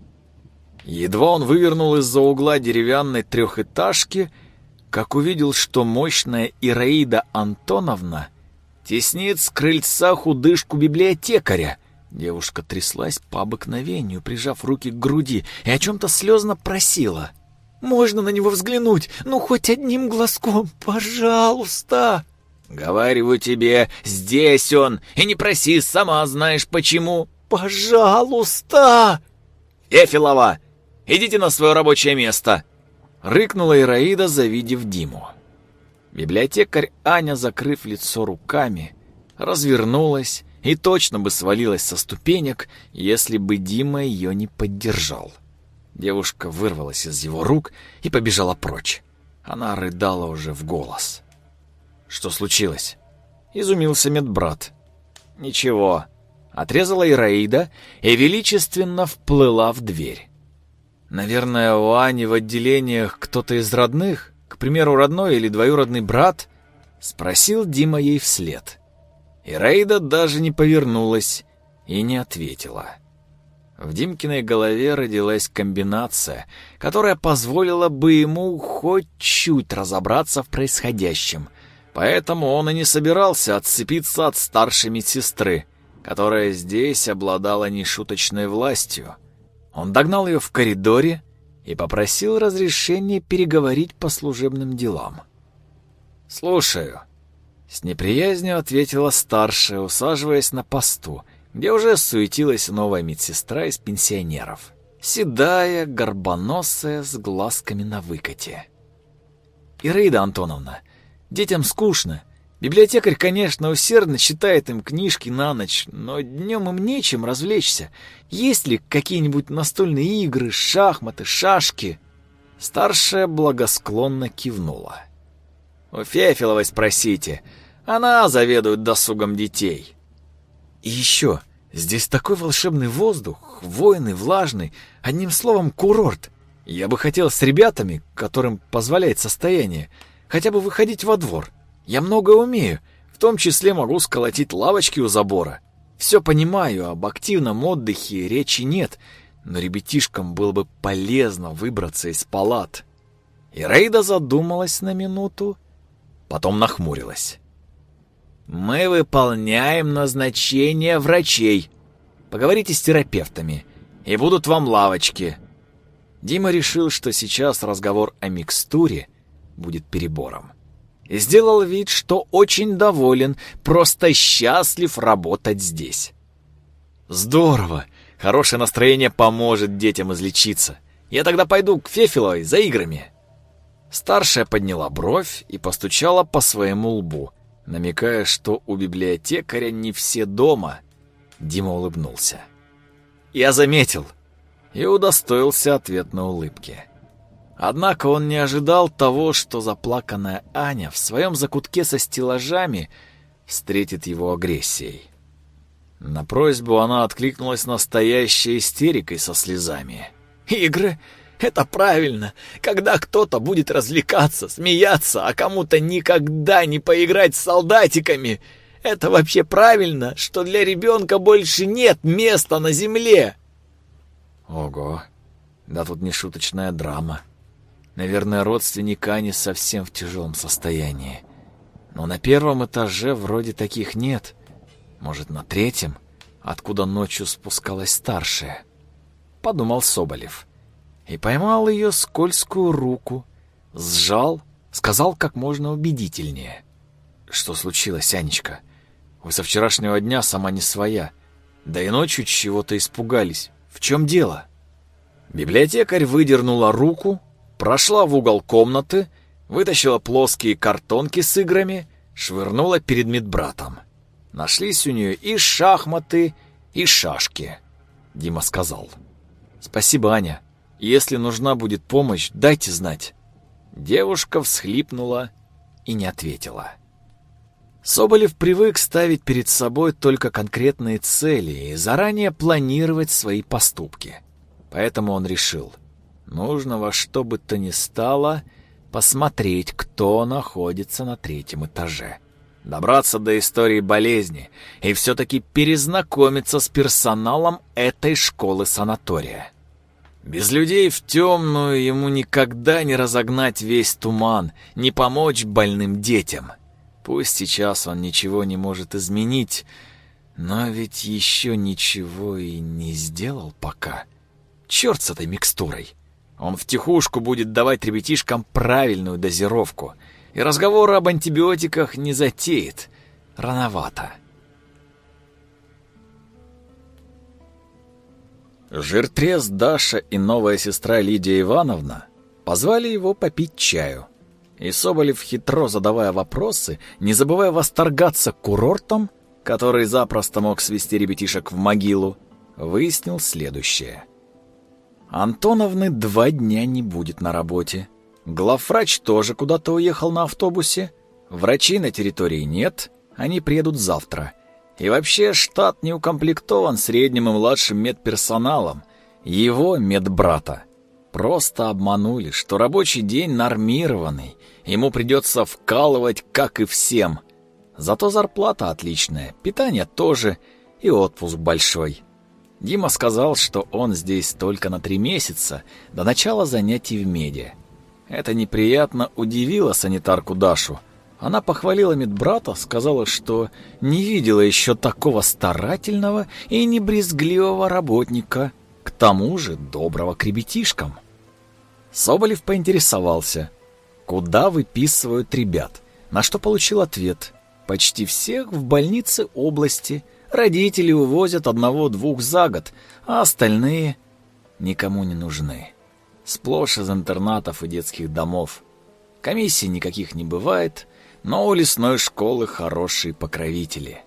Едва он вывернул из-за угла деревянной трехэтажки, как увидел, что мощная Ираида Антоновна теснит с крыльца худышку библиотекаря. Девушка тряслась по обыкновению, прижав руки к груди, и о чем-то слезно просила. «Можно на него взглянуть? Ну, хоть одним глазком, пожалуйста!» «Говариваю тебе, здесь он, и не проси, сама знаешь почему!» «Пожалуйста!» «Эфилова, идите на свое рабочее место!» Рыкнула Ираида, завидев Диму. Библиотекарь Аня, закрыв лицо руками, развернулась и точно бы свалилась со ступенек, если бы Дима ее не поддержал. Девушка вырвалась из его рук и побежала прочь. Она рыдала уже в голос. «Что случилось?» — изумился медбрат. «Ничего», отрезала Ираида и величественно вплыла в дверь. Наверное, у Ани в отделениях кто-то из родных, к примеру, родной или двоюродный брат, спросил Дима ей вслед. Ираида даже не повернулась и не ответила. В Димкиной голове родилась комбинация, которая позволила бы ему хоть чуть разобраться в происходящем, поэтому он и не собирался отцепиться от старшей медсестры, которая здесь обладала нешуточной властью. Он догнал ее в коридоре и попросил разрешения переговорить по служебным делам. «Слушаю», — с неприязнью ответила старшая, усаживаясь на посту, где уже суетилась новая медсестра из пенсионеров. Седая, горбоносая, с глазками на выкате. «Ираида Антоновна, детям скучно, Библиотекарь, конечно, усердно читает им книжки на ночь, но днем им нечем развлечься. Есть ли какие-нибудь настольные игры, шахматы, шашки?» Старшая благосклонно кивнула. «У Фефиловой спросите. Она заведует досугом детей». «И еще, здесь такой волшебный воздух, хвойный, влажный, одним словом, курорт. Я бы хотел с ребятами, которым позволяет состояние, хотя бы выходить во двор». Я много умею, в том числе могу сколотить лавочки у забора. Все понимаю, об активном отдыхе речи нет, но ребятишкам было бы полезно выбраться из палат. И Рейда задумалась на минуту, потом нахмурилась. «Мы выполняем назначение врачей. Поговорите с терапевтами, и будут вам лавочки». Дима решил, что сейчас разговор о микстуре будет перебором сделал вид, что очень доволен, просто счастлив работать здесь. «Здорово! Хорошее настроение поможет детям излечиться. Я тогда пойду к Фефиловой за играми». Старшая подняла бровь и постучала по своему лбу, намекая, что у библиотекаря не все дома. Дима улыбнулся. «Я заметил» и удостоился ответной улыбки. Однако он не ожидал того, что заплаканная Аня в своем закутке со стеллажами встретит его агрессией. На просьбу она откликнулась настоящей истерикой со слезами. «Игры? Это правильно, когда кто-то будет развлекаться, смеяться, а кому-то никогда не поиграть с солдатиками. Это вообще правильно, что для ребенка больше нет места на земле!» Ого, да тут не шуточная драма. Наверное, родственник Ани совсем в тяжелом состоянии. Но на первом этаже вроде таких нет. Может, на третьем, откуда ночью спускалась старшая? Подумал Соболев. И поймал ее скользкую руку, сжал, сказал как можно убедительнее. Что случилось, Анечка? Вы со вчерашнего дня сама не своя. Да и ночью чего-то испугались. В чем дело? Библиотекарь выдернула руку, прошла в угол комнаты, вытащила плоские картонки с играми, швырнула перед медбратом. Нашлись у нее и шахматы, и шашки. Дима сказал. «Спасибо, Аня. Если нужна будет помощь, дайте знать». Девушка всхлипнула и не ответила. Соболев привык ставить перед собой только конкретные цели и заранее планировать свои поступки. Поэтому он решил, нужно во что бы то ни стало посмотреть, кто находится на третьем этаже. Добраться до истории болезни и все-таки перезнакомиться с персоналом этой школы-санатория. Без людей в темную ему никогда не разогнать весь туман, не помочь больным детям — Пусть сейчас он ничего не может изменить, но ведь еще ничего и не сделал пока. Черт с этой микстурой! Он втихушку будет давать ребятишкам правильную дозировку, и разговор об антибиотиках не затеет. Рановато. Жиртрез Даша и новая сестра Лидия Ивановна позвали его попить чаю. И Соболев, хитро задавая вопросы, не забывая восторгаться курортом, который запросто мог свести ребятишек в могилу, выяснил следующее. Антоновны два дня не будет на работе. Главврач тоже куда-то уехал на автобусе. Врачей на территории нет, они приедут завтра. И вообще штат не укомплектован средним и младшим медперсоналом. Его медбрата просто обманули, что рабочий день нормированный, ему придется вкалывать, как и всем. Зато зарплата отличная, питание тоже и отпуск большой. Дима сказал, что он здесь только на три месяца, до начала занятий в меди. Это неприятно удивило санитарку Дашу. Она похвалила медбрата, сказала, что не видела еще такого старательного и небрезгливого работника, к тому же доброго к ребятишкам. Соболев поинтересовался, куда выписывают ребят, на что получил ответ. Почти всех в больнице области. Родители увозят одного-двух за год, а остальные никому не нужны. Сплошь из интернатов и детских домов. Комиссий никаких не бывает, но у лесной школы хорошие покровители.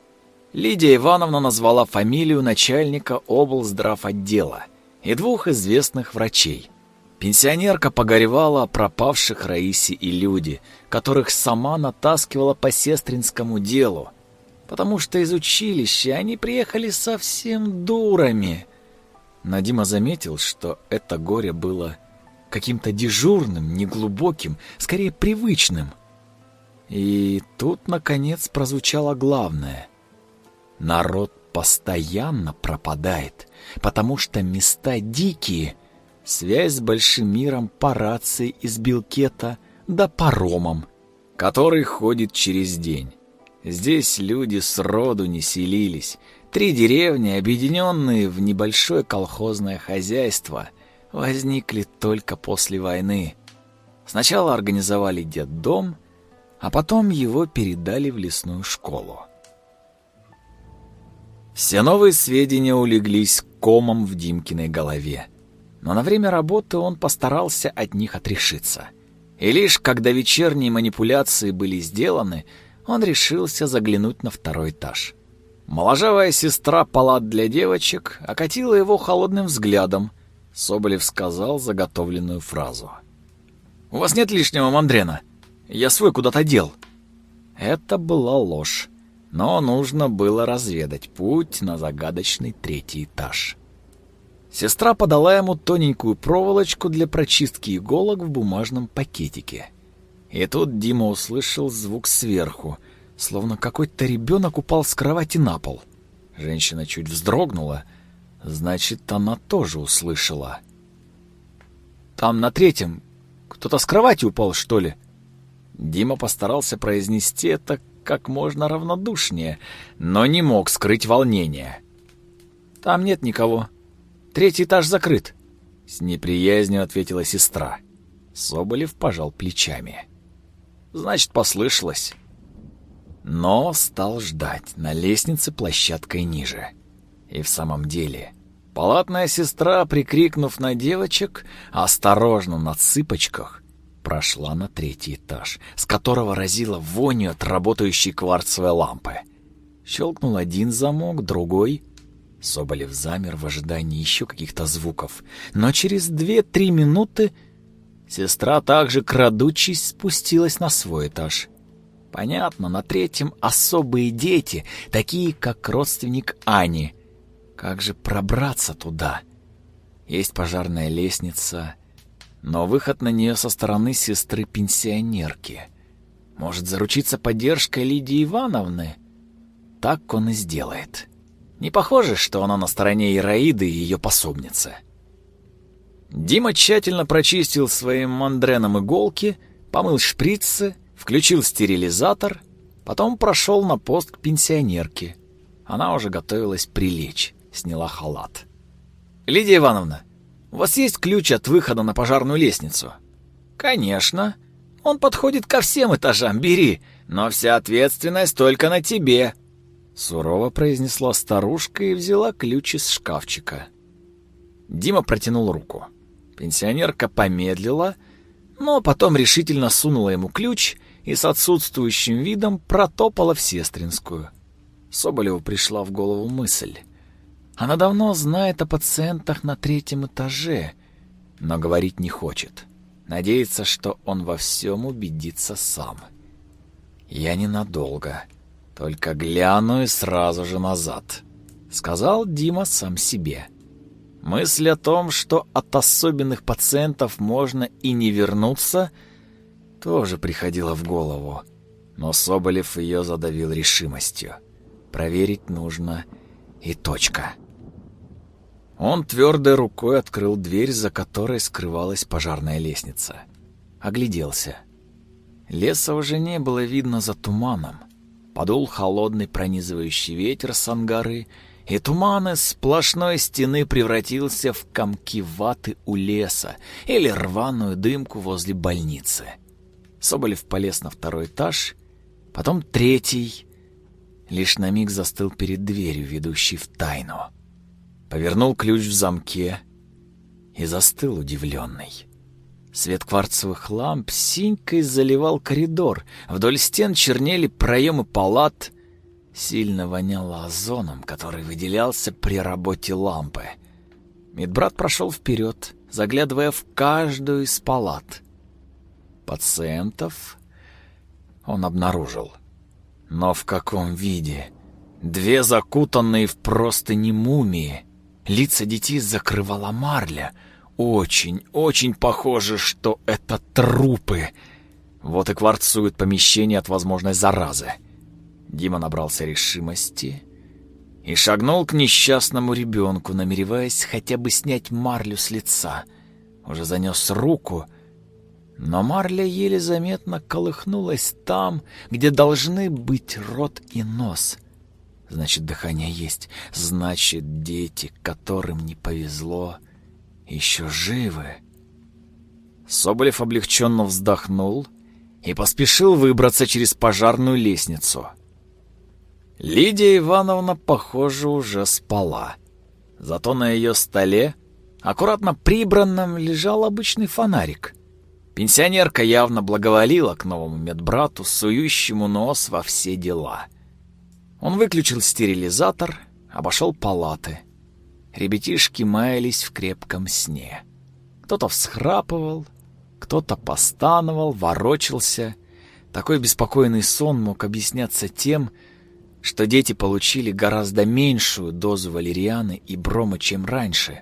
Лидия Ивановна назвала фамилию начальника облздравотдела и двух известных врачей – Пенсионерка погоревала о пропавших Раисе и люди, которых сама натаскивала по сестринскому делу, потому что из училища они приехали совсем дурами. Надима заметил, что это горе было каким-то дежурным, неглубоким, скорее привычным. И тут, наконец, прозвучало главное. Народ постоянно пропадает, потому что места дикие — Связь с большим миром по рации из Билкета да паромом, который ходит через день. Здесь люди сроду не селились. Три деревни, объединенные в небольшое колхозное хозяйство, возникли только после войны. Сначала организовали детдом, а потом его передали в лесную школу. Все новые сведения улеглись комом в Димкиной голове но на время работы он постарался от них отрешиться. И лишь когда вечерние манипуляции были сделаны, он решился заглянуть на второй этаж. Моложавая сестра палат для девочек окатила его холодным взглядом. Соболев сказал заготовленную фразу. «У вас нет лишнего мандрена? Я свой куда-то дел». Это была ложь, но нужно было разведать путь на загадочный третий этаж. Сестра подала ему тоненькую проволочку для прочистки иголок в бумажном пакетике. И тут Дима услышал звук сверху, словно какой-то ребенок упал с кровати на пол. Женщина чуть вздрогнула, значит, она тоже услышала. «Там на третьем кто-то с кровати упал, что ли?» Дима постарался произнести это как можно равнодушнее, но не мог скрыть волнение. «Там нет никого. Третий этаж закрыт», — с неприязнью ответила сестра. Соболев пожал плечами. «Значит, послышалось». Но стал ждать на лестнице площадкой ниже. И в самом деле, палатная сестра, прикрикнув на девочек, осторожно на цыпочках, прошла на третий этаж, с которого разило вонью от работающей кварцевой лампы. Щелкнул один замок, другой. Соболев замер в ожидании еще каких-то звуков, но через две-три минуты сестра также, крадучись, спустилась на свой этаж. Понятно, на третьем особые дети, такие как родственник Ани. Как же пробраться туда? Есть пожарная лестница, но выход на нее со стороны сестры-пенсионерки. Может заручиться поддержкой Лидии Ивановны? Так он и сделает. Не похоже, что она на стороне Ираиды и ее пособницы. Дима тщательно прочистил своим мандреном иголки, помыл шприцы, включил стерилизатор, потом прошел на пост к пенсионерке. Она уже готовилась прилечь, сняла халат. «Лидия Ивановна, у вас есть ключ от выхода на пожарную лестницу?» «Конечно. Он подходит ко всем этажам, бери, но вся ответственность только на тебе», — сурово произнесла старушка и взяла ключ из шкафчика. Дима протянул руку. Пенсионерка помедлила, но потом решительно сунула ему ключ и с отсутствующим видом протопала в Сестринскую. Соболеву пришла в голову мысль. Она давно знает о пациентах на третьем этаже, но говорить не хочет. Надеется, что он во всем убедится сам. «Я ненадолго, только гляну и сразу же назад», — сказал Дима сам себе. Мысль о том, что от особенных пациентов можно и не вернуться, тоже приходила в голову, но Соболев ее задавил решимостью. Проверить нужно и точка. Он твердой рукой открыл дверь, за которой скрывалась пожарная лестница. Огляделся. Леса уже не было видно за туманом. Подул холодный пронизывающий ветер с ангары, и туман из сплошной стены превратился в комки ваты у леса или рваную дымку возле больницы. Соболев полез на второй этаж, потом третий, лишь на миг застыл перед дверью, ведущей в тайну повернул ключ в замке и застыл удивленный. Свет кварцевых ламп синькой заливал коридор, вдоль стен чернели проемы палат, сильно воняло озоном, который выделялся при работе лампы. Медбрат прошел вперед, заглядывая в каждую из палат. Пациентов он обнаружил. Но в каком виде? Две закутанные в простыни мумии — Лица детей закрывала марля. Очень, очень похоже, что это трупы. Вот и кварцует помещение от возможной заразы. Дима набрался решимости и шагнул к несчастному ребенку, намереваясь хотя бы снять марлю с лица. Уже занес руку, но марля еле заметно колыхнулась там, где должны быть рот и нос — Значит, дыхание есть. Значит, дети, которым не повезло, еще живы. Соболев облегченно вздохнул и поспешил выбраться через пожарную лестницу. Лидия Ивановна, похоже, уже спала. Зато на ее столе, аккуратно прибранном, лежал обычный фонарик. Пенсионерка явно благоволила к новому медбрату, сующему нос во все дела — он выключил стерилизатор, обошел палаты. Ребятишки маялись в крепком сне. Кто-то всхрапывал, кто-то постановал, ворочался. Такой беспокойный сон мог объясняться тем, что дети получили гораздо меньшую дозу валерианы и брома, чем раньше.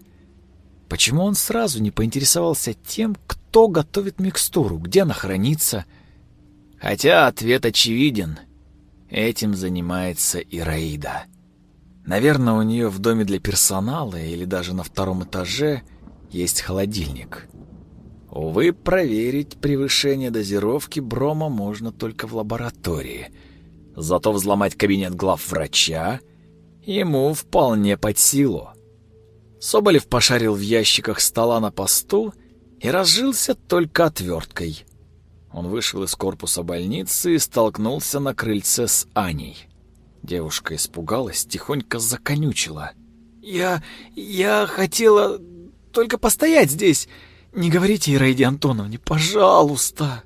Почему он сразу не поинтересовался тем, кто готовит микстуру, где она хранится? Хотя ответ очевиден. Этим занимается Ираида. Наверное, у нее в доме для персонала или даже на втором этаже есть холодильник. Увы, проверить превышение дозировки брома можно только в лаборатории. Зато взломать кабинет глав врача ему вполне под силу. Соболев пошарил в ящиках стола на посту и разжился только отверткой. Он вышел из корпуса больницы и столкнулся на крыльце с Аней. Девушка испугалась, тихонько законючила. «Я... я хотела только постоять здесь. Не говорите Ираиде Антоновне, пожалуйста!»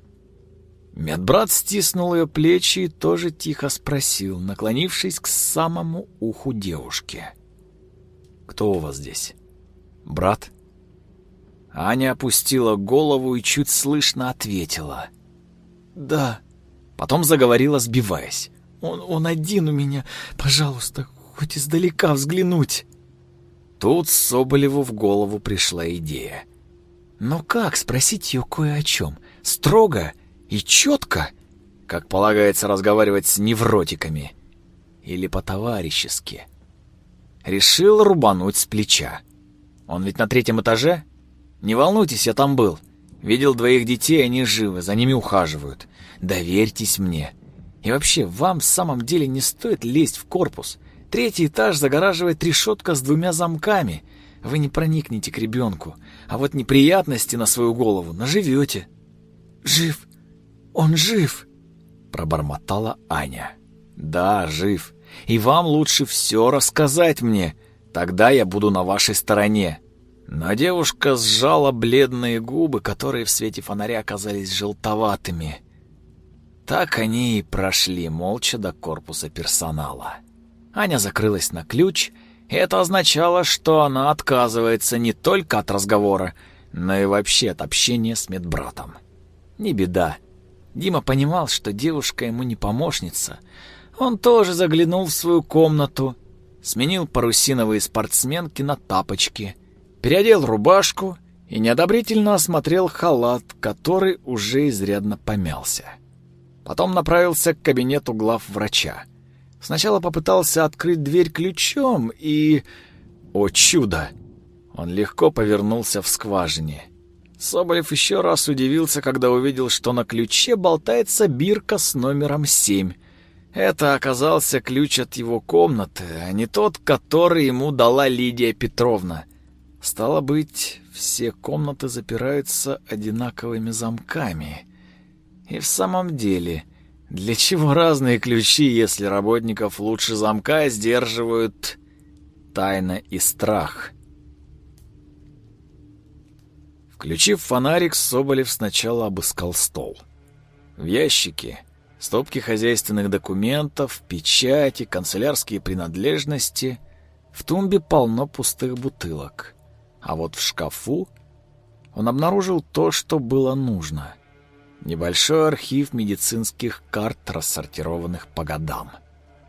Медбрат стиснул ее плечи и тоже тихо спросил, наклонившись к самому уху девушки. «Кто у вас здесь? Брат?» Аня опустила голову и чуть слышно ответила. «Да». Потом заговорила, сбиваясь. «Он, он один у меня. Пожалуйста, хоть издалека взглянуть». Тут Соболеву в голову пришла идея. Но как спросить ее кое о чем? Строго и четко, как полагается разговаривать с невротиками. Или по-товарищески. Решил рубануть с плеча. Он ведь на третьем этаже? Не волнуйтесь, я там был. Видел двоих детей, они живы, за ними ухаживают. Доверьтесь мне. И вообще, вам в самом деле не стоит лезть в корпус. Третий этаж загораживает решетка с двумя замками. Вы не проникнете к ребенку, а вот неприятности на свою голову наживете. Жив, «Он жив!» — пробормотала Аня. «Да, жив. И вам лучше все рассказать мне. Тогда я буду на вашей стороне». Но девушка сжала бледные губы, которые в свете фонаря оказались желтоватыми. Так они и прошли молча до корпуса персонала. Аня закрылась на ключ, и это означало, что она отказывается не только от разговора, но и вообще от общения с медбратом. Не беда, Дима понимал, что девушка ему не помощница. Он тоже заглянул в свою комнату, сменил парусиновые спортсменки на тапочки, переодел рубашку и неодобрительно осмотрел халат, который уже изрядно помялся. Потом направился к кабинету глав врача. Сначала попытался открыть дверь ключом и... О чудо! Он легко повернулся в скважине. Соболев еще раз удивился, когда увидел, что на ключе болтается бирка с номером 7. Это оказался ключ от его комнаты, а не тот, который ему дала Лидия Петровна. Стало быть, все комнаты запираются одинаковыми замками. И в самом деле, для чего разные ключи, если работников лучше замка сдерживают тайна и страх?» Включив фонарик, Соболев сначала обыскал стол. В ящике стопки хозяйственных документов, печати, канцелярские принадлежности. В тумбе полно пустых бутылок. А вот в шкафу он обнаружил то, что было нужно. Небольшой архив медицинских карт, рассортированных по годам.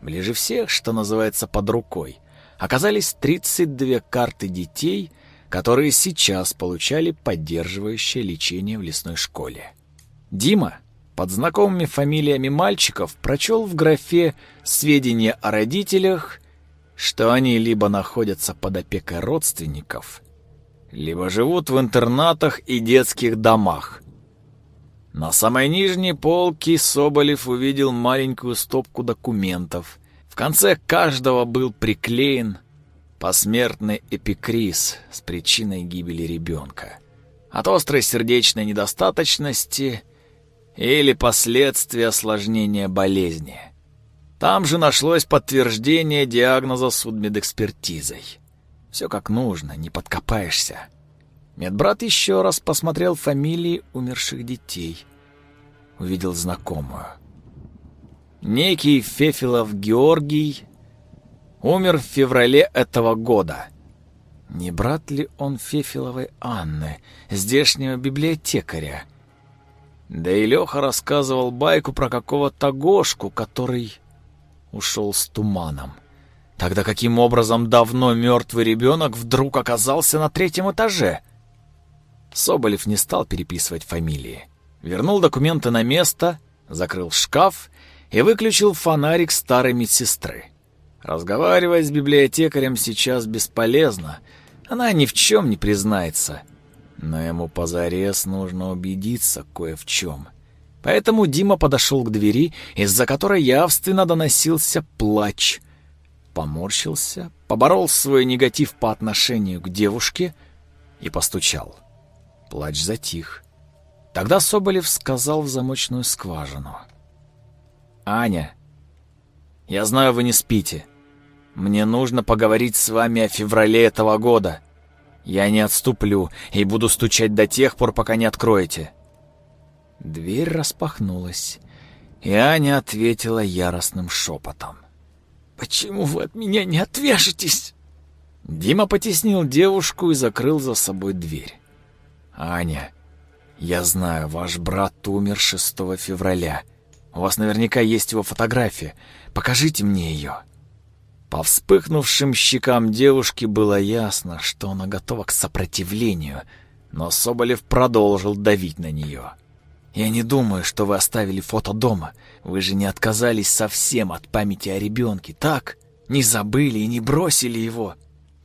Ближе всех, что называется, под рукой, оказались 32 карты детей — которые сейчас получали поддерживающее лечение в лесной школе. Дима под знакомыми фамилиями мальчиков прочел в графе сведения о родителях, что они либо находятся под опекой родственников, либо живут в интернатах и детских домах. На самой нижней полке Соболев увидел маленькую стопку документов. В конце каждого был приклеен посмертный эпикриз с причиной гибели ребенка. От острой сердечной недостаточности или последствия осложнения болезни. Там же нашлось подтверждение диагноза судмедэкспертизой. Все как нужно, не подкопаешься. Медбрат еще раз посмотрел фамилии умерших детей. Увидел знакомую. Некий Фефилов Георгий умер в феврале этого года. Не брат ли он Фефиловой Анны, здешнего библиотекаря? Да и Леха рассказывал байку про какого-то Гошку, который ушел с туманом. Тогда каким образом давно мертвый ребенок вдруг оказался на третьем этаже? Соболев не стал переписывать фамилии. Вернул документы на место, закрыл шкаф и выключил фонарик старой медсестры. Разговаривать с библиотекарем сейчас бесполезно. Она ни в чем не признается. Но ему позарез нужно убедиться кое в чем. Поэтому Дима подошел к двери, из-за которой явственно доносился плач. Поморщился, поборол свой негатив по отношению к девушке и постучал. Плач затих. Тогда Соболев сказал в замочную скважину. «Аня, я знаю, вы не спите. Мне нужно поговорить с вами о феврале этого года. Я не отступлю и буду стучать до тех пор, пока не откроете». Дверь распахнулась, и Аня ответила яростным шепотом. «Почему вы от меня не отвяжетесь?» Дима потеснил девушку и закрыл за собой дверь. «Аня, я знаю, ваш брат умер 6 февраля. У вас наверняка есть его фотография. Покажите мне ее». По вспыхнувшим щекам девушки было ясно, что она готова к сопротивлению, но Соболев продолжил давить на нее. «Я не думаю, что вы оставили фото дома. Вы же не отказались совсем от памяти о ребенке, так? Не забыли и не бросили его.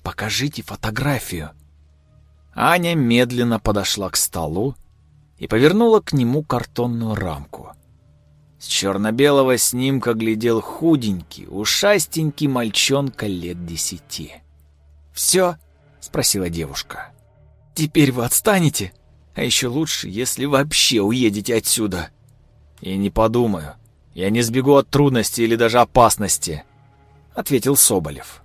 Покажите фотографию». Аня медленно подошла к столу и повернула к нему картонную рамку. С черно-белого снимка глядел худенький, ушастенький мальчонка лет десяти. «Все?» — спросила девушка. «Теперь вы отстанете? А еще лучше, если вообще уедете отсюда». «И не подумаю. Я не сбегу от трудностей или даже опасности», — ответил Соболев.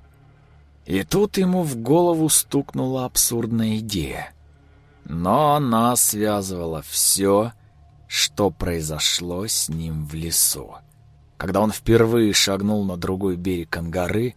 И тут ему в голову стукнула абсурдная идея. Но она связывала все что произошло с ним в лесу. Когда он впервые шагнул на другой берег Ангары,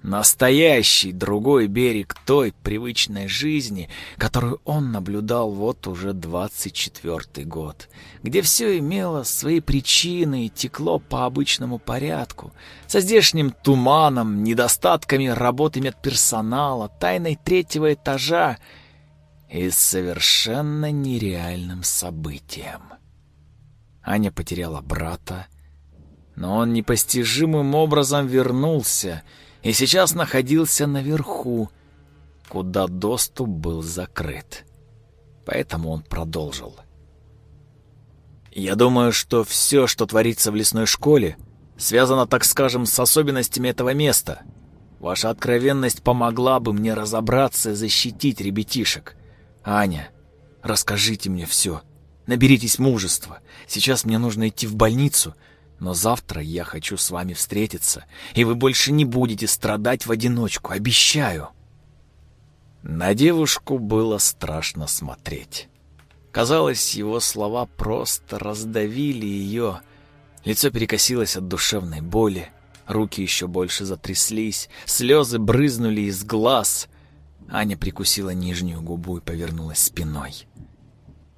настоящий другой берег той привычной жизни, которую он наблюдал вот уже 24-й год, где все имело свои причины и текло по обычному порядку, со здешним туманом, недостатками работы медперсонала, тайной третьего этажа и совершенно нереальным событием. Аня потеряла брата, но он непостижимым образом вернулся и сейчас находился наверху, куда доступ был закрыт. Поэтому он продолжил. «Я думаю, что все, что творится в лесной школе, связано, так скажем, с особенностями этого места. Ваша откровенность помогла бы мне разобраться и защитить ребятишек. Аня, расскажите мне все». Наберитесь мужества. Сейчас мне нужно идти в больницу, но завтра я хочу с вами встретиться, и вы больше не будете страдать в одиночку, обещаю». На девушку было страшно смотреть. Казалось, его слова просто раздавили ее. Лицо перекосилось от душевной боли, руки еще больше затряслись, слезы брызнули из глаз. Аня прикусила нижнюю губу и повернулась спиной.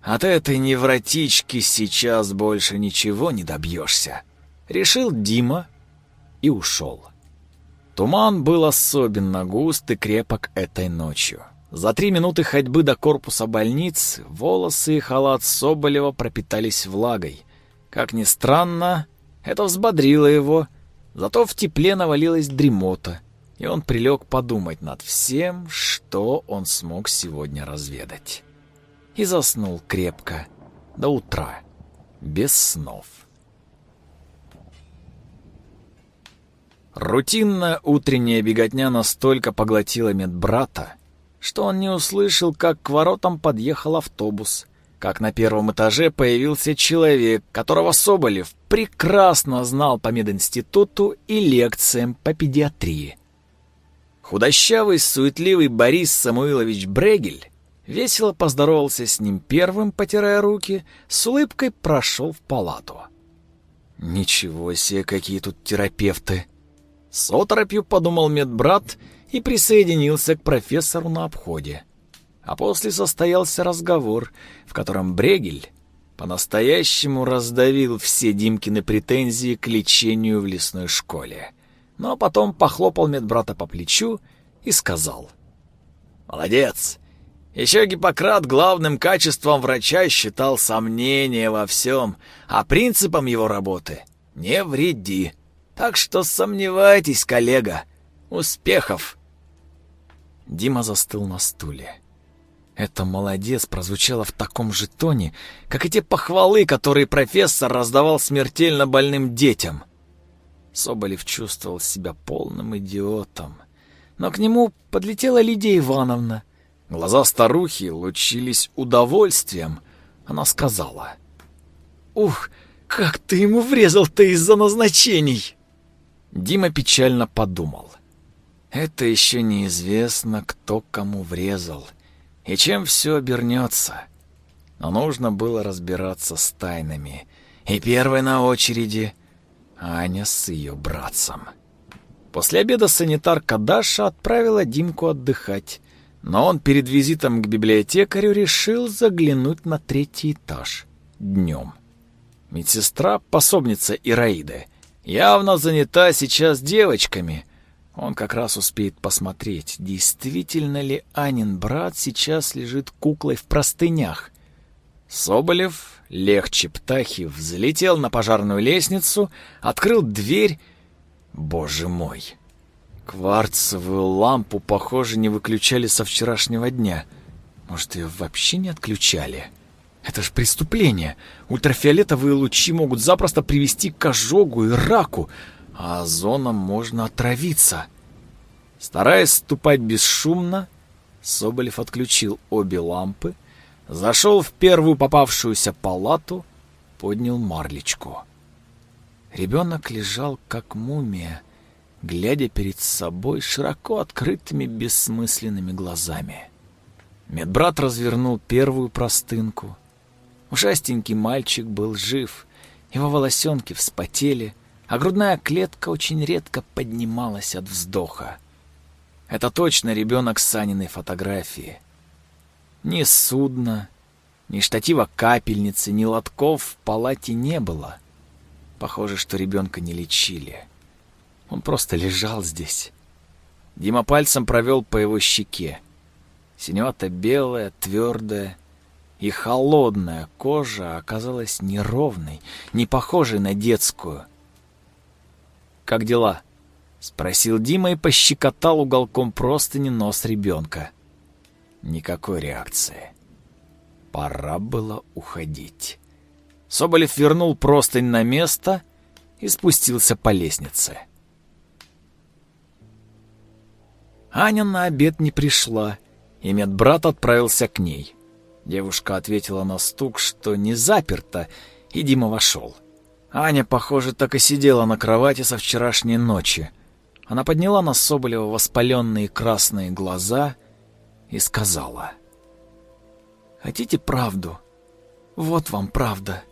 От этой невротички сейчас больше ничего не добьешься. Решил Дима и ушел. Туман был особенно густ и крепок этой ночью. За три минуты ходьбы до корпуса больницы волосы и халат Соболева пропитались влагой. Как ни странно, это взбодрило его, зато в тепле навалилась дремота, и он прилег подумать над всем, что он смог сегодня разведать и заснул крепко до утра, без снов. Рутинная утренняя беготня настолько поглотила медбрата, что он не услышал, как к воротам подъехал автобус, как на первом этаже появился человек, которого Соболев прекрасно знал по мединституту и лекциям по педиатрии. Худощавый, суетливый Борис Самуилович Брегель весело поздоровался с ним первым, потирая руки, с улыбкой прошел в палату. «Ничего себе, какие тут терапевты!» С оторопью подумал медбрат и присоединился к профессору на обходе. А после состоялся разговор, в котором Брегель по-настоящему раздавил все Димкины претензии к лечению в лесной школе. Но потом похлопал медбрата по плечу и сказал. «Молодец! Еще Гиппократ главным качеством врача считал сомнение во всем, а принципом его работы — не вреди. Так что сомневайтесь, коллега. Успехов!» Дима застыл на стуле. Это «молодец» прозвучало в таком же тоне, как и те похвалы, которые профессор раздавал смертельно больным детям. Соболев чувствовал себя полным идиотом. Но к нему подлетела Лидия Ивановна. Глаза старухи лучились удовольствием. Она сказала. «Ух, как ты ему врезал-то из-за назначений!» Дима печально подумал. «Это еще неизвестно, кто кому врезал и чем все обернется. Но нужно было разбираться с тайнами. И первой на очереди Аня с ее братцем. После обеда санитарка Даша отправила Димку отдыхать, но он перед визитом к библиотекарю решил заглянуть на третий этаж днем. Медсестра, пособница Ираиды, явно занята сейчас девочками. Он как раз успеет посмотреть, действительно ли Анин брат сейчас лежит куклой в простынях. Соболев, легче птахи, взлетел на пожарную лестницу, открыл дверь. Боже мой! Кварцевую лампу, похоже, не выключали со вчерашнего дня. Может, ее вообще не отключали? Это ж преступление. Ультрафиолетовые лучи могут запросто привести к ожогу и раку, а озоном можно отравиться. Стараясь ступать бесшумно, Соболев отключил обе лампы, Зашел в первую попавшуюся палату, поднял марлечку. Ребенок лежал как мумия, глядя перед собой широко открытыми бессмысленными глазами. Медбрат развернул первую простынку. Ужастенький мальчик был жив, его волосенки вспотели, а грудная клетка очень редко поднималась от вздоха. Это точно ребенок Саниной фотографии — ни судна, ни штатива капельницы, ни лотков в палате не было. Похоже, что ребенка не лечили. Он просто лежал здесь. Дима пальцем провел по его щеке. Синевато-белая, твердая и холодная кожа оказалась неровной, не похожей на детскую. «Как дела?» — спросил Дима и пощекотал уголком простыни нос ребенка. Никакой реакции. Пора было уходить. Соболев вернул простынь на место и спустился по лестнице. Аня на обед не пришла, и медбрат отправился к ней. Девушка ответила на стук, что не заперто, и Дима вошел. Аня, похоже, так и сидела на кровати со вчерашней ночи. Она подняла на Соболева воспаленные красные глаза — и сказала. «Хотите правду? Вот вам правда.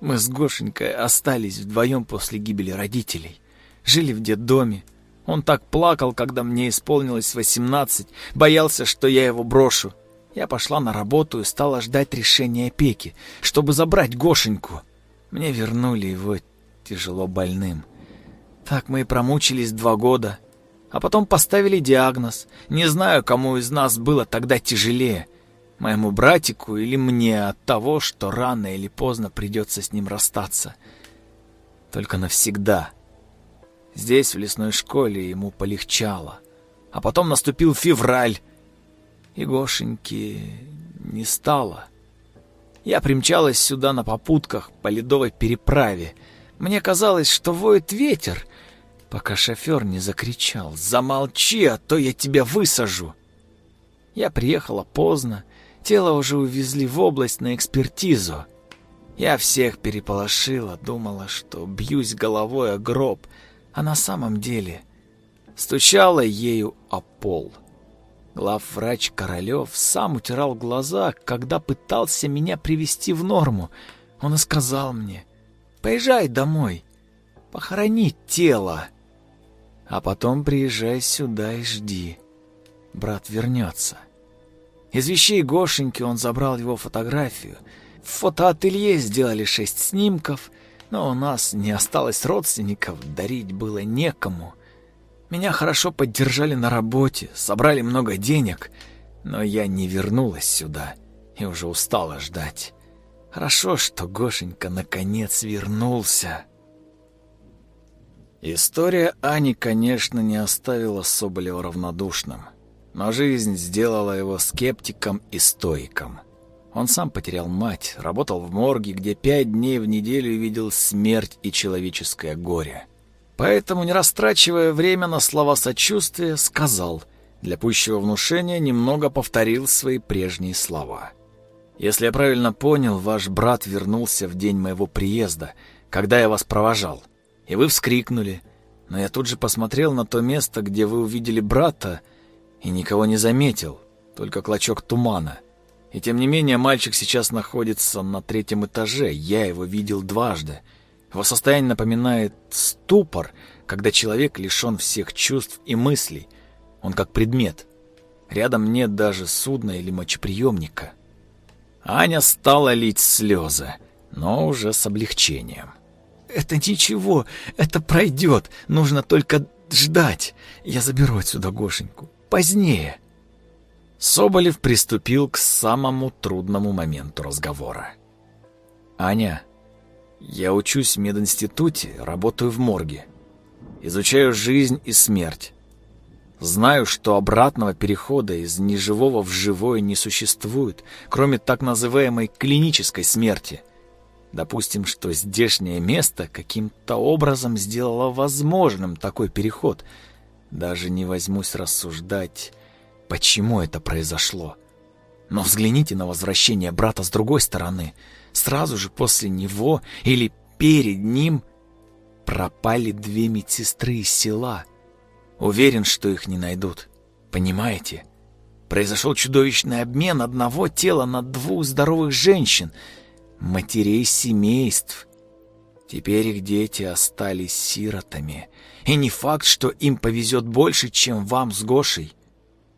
Мы с Гошенькой остались вдвоем после гибели родителей. Жили в детдоме. Он так плакал, когда мне исполнилось восемнадцать, боялся, что я его брошу. Я пошла на работу и стала ждать решения опеки, чтобы забрать Гошеньку. Мне вернули его тяжело больным. Так мы и промучились два года а потом поставили диагноз. Не знаю, кому из нас было тогда тяжелее, моему братику или мне от того, что рано или поздно придется с ним расстаться. Только навсегда. Здесь, в лесной школе, ему полегчало. А потом наступил февраль, и Гошеньки не стало. Я примчалась сюда на попутках по ледовой переправе. Мне казалось, что воет ветер, пока шофер не закричал «Замолчи, а то я тебя высажу!». Я приехала поздно, тело уже увезли в область на экспертизу. Я всех переполошила, думала, что бьюсь головой о гроб, а на самом деле стучала ею о пол. Главврач Королёв сам утирал глаза, когда пытался меня привести в норму. Он и сказал мне, «Поезжай домой, похоронить тело». А потом приезжай сюда и жди. Брат вернется. Из вещей Гошеньки он забрал его фотографию. В фотоателье сделали шесть снимков, но у нас не осталось родственников, дарить было некому. Меня хорошо поддержали на работе, собрали много денег, но я не вернулась сюда и уже устала ждать. Хорошо, что Гошенька наконец вернулся. История Ани, конечно, не оставила Соболева равнодушным. но жизнь сделала его скептиком и стоиком. Он сам потерял мать, работал в морге, где пять дней в неделю видел смерть и человеческое горе. Поэтому, не растрачивая время на слова сочувствия, сказал, для пущего внушения немного повторил свои прежние слова. «Если я правильно понял, ваш брат вернулся в день моего приезда, когда я вас провожал, и вы вскрикнули, но я тут же посмотрел на то место, где вы увидели брата, и никого не заметил, только клочок тумана. И тем не менее мальчик сейчас находится на третьем этаже, я его видел дважды». Его состояние напоминает ступор, когда человек лишен всех чувств и мыслей. Он как предмет. Рядом нет даже судна или мочеприемника. Аня стала лить слезы, но уже с облегчением. «Это ничего, это пройдет. Нужно только ждать. Я заберу отсюда Гошеньку. Позднее». Соболев приступил к самому трудному моменту разговора. «Аня, я учусь в мединституте, работаю в морге. Изучаю жизнь и смерть. Знаю, что обратного перехода из неживого в живое не существует, кроме так называемой клинической смерти. Допустим, что здешнее место каким-то образом сделало возможным такой переход. Даже не возьмусь рассуждать, почему это произошло. Но взгляните на возвращение брата с другой стороны — Сразу же после него или перед ним пропали две медсестры из села. Уверен, что их не найдут. Понимаете? Произошел чудовищный обмен одного тела на двух здоровых женщин, матерей семейств. Теперь их дети остались сиротами. И не факт, что им повезет больше, чем вам с Гошей.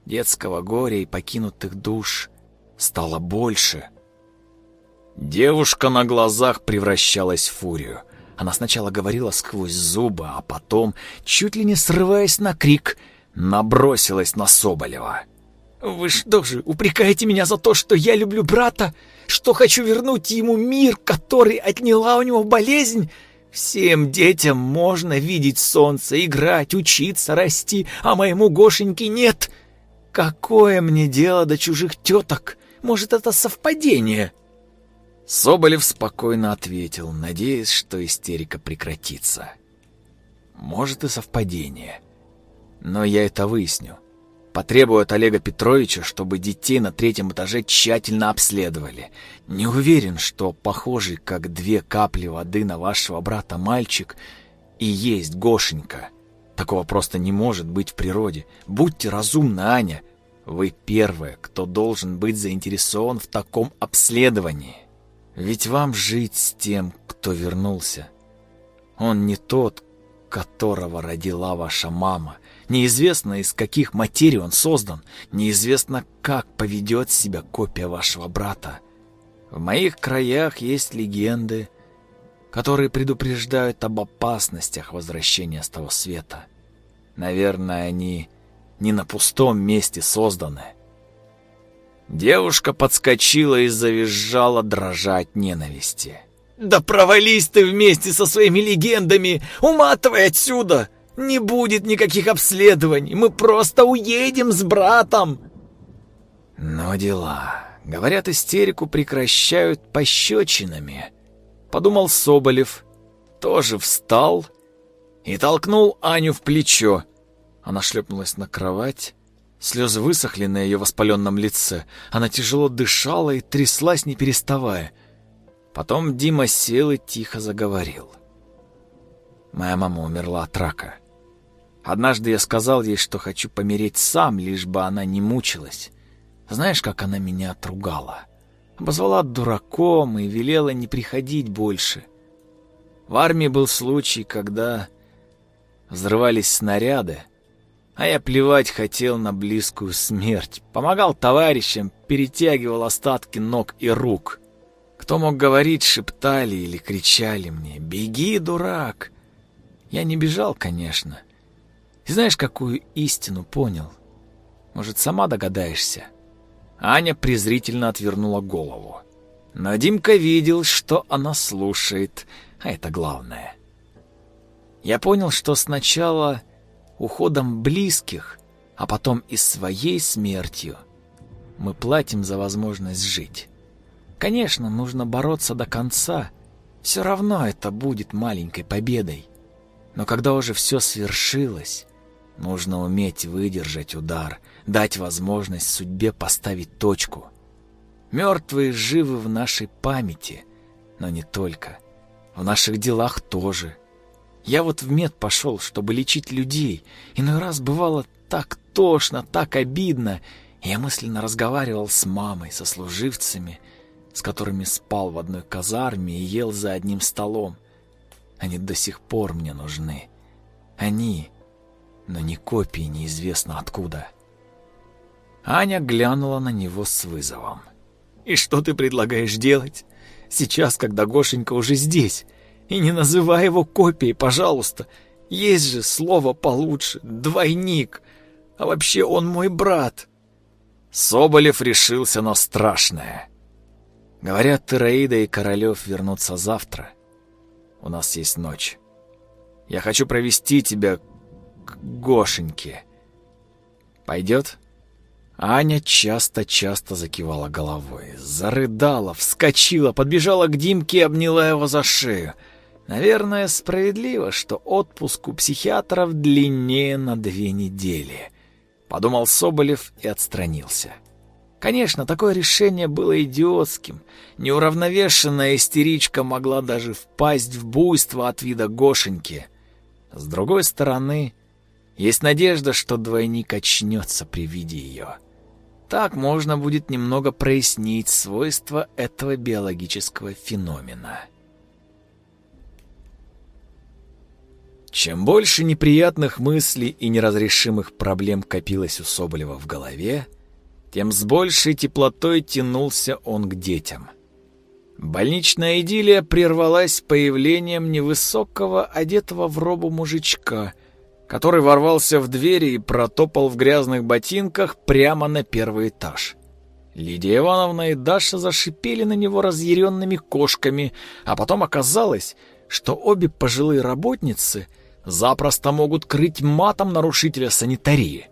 Детского горя и покинутых душ стало больше. Девушка на глазах превращалась в фурию. Она сначала говорила сквозь зубы, а потом, чуть ли не срываясь на крик, набросилась на Соболева. «Вы что же, упрекаете меня за то, что я люблю брата? Что хочу вернуть ему мир, который отняла у него болезнь? Всем детям можно видеть солнце, играть, учиться, расти, а моему Гошеньке нет. Какое мне дело до чужих теток? Может, это совпадение?» Соболев спокойно ответил, надеясь, что истерика прекратится. Может и совпадение. Но я это выясню. Потребую от Олега Петровича, чтобы детей на третьем этаже тщательно обследовали. Не уверен, что похожий, как две капли воды на вашего брата мальчик, и есть Гошенька. Такого просто не может быть в природе. Будьте разумны, Аня. Вы первая, кто должен быть заинтересован в таком обследовании. Ведь вам жить с тем, кто вернулся. Он не тот, которого родила ваша мама. Неизвестно, из каких материй он создан. Неизвестно, как поведет себя копия вашего брата. В моих краях есть легенды, которые предупреждают об опасностях возвращения с того света. Наверное, они не на пустом месте созданы. Девушка подскочила и завизжала, дрожа от ненависти. «Да провались ты вместе со своими легендами! Уматывай отсюда! Не будет никаких обследований! Мы просто уедем с братом!» Но дела. Говорят, истерику прекращают пощечинами. Подумал Соболев. Тоже встал и толкнул Аню в плечо. Она шлепнулась на кровать, Слезы высохли на ее воспаленном лице. Она тяжело дышала и тряслась, не переставая. Потом Дима сел и тихо заговорил. Моя мама умерла от рака. Однажды я сказал ей, что хочу помереть сам, лишь бы она не мучилась. Знаешь, как она меня отругала? Обозвала дураком и велела не приходить больше. В армии был случай, когда взрывались снаряды, а я плевать хотел на близкую смерть. Помогал товарищам, перетягивал остатки ног и рук. Кто мог говорить, шептали или кричали мне «Беги, дурак!» Я не бежал, конечно. И знаешь, какую истину понял? Может, сама догадаешься? Аня презрительно отвернула голову. Но Димка видел, что она слушает, а это главное. Я понял, что сначала уходом близких а потом и своей смертью мы платим за возможность жить. Конечно, нужно бороться до конца. Все равно это будет маленькой победой. Но когда уже все свершилось, нужно уметь выдержать удар, дать возможность судьбе поставить точку. Мертвые живы в нашей памяти, но не только. В наших делах тоже. Я вот в мед пошел, чтобы лечить людей. Иной раз бывало так тошно, так обидно. Я мысленно разговаривал с мамой, со служивцами, с которыми спал в одной казарме и ел за одним столом. Они до сих пор мне нужны. Они, но не копии неизвестно откуда. Аня глянула на него с вызовом. «И что ты предлагаешь делать? Сейчас, когда Гошенька уже здесь. И не называй его копией, пожалуйста. Есть же слово получше — двойник. А вообще он мой брат». Соболев решился на страшное. Говорят, Тераида и Королев вернутся завтра. У нас есть ночь. Я хочу провести тебя к Гошеньке. Пойдет?» Аня часто-часто закивала головой, зарыдала, вскочила, подбежала к Димке и обняла его за шею. Наверное, справедливо, что отпуск у психиатров длиннее на две недели. Подумал Соболев и отстранился. Конечно, такое решение было идиотским. Неуравновешенная истеричка могла даже впасть в буйство от вида Гошеньки. С другой стороны, есть надежда, что двойник очнется при виде ее. Так можно будет немного прояснить свойства этого биологического феномена. Чем больше неприятных мыслей и неразрешимых проблем копилось у Соболева в голове, тем с большей теплотой тянулся он к детям. Больничная идиллия прервалась появлением невысокого, одетого в робу мужичка — который ворвался в двери и протопал в грязных ботинках прямо на первый этаж. Лидия Ивановна и Даша зашипели на него разъяренными кошками, а потом оказалось, что обе пожилые работницы запросто могут крыть матом нарушителя санитарии.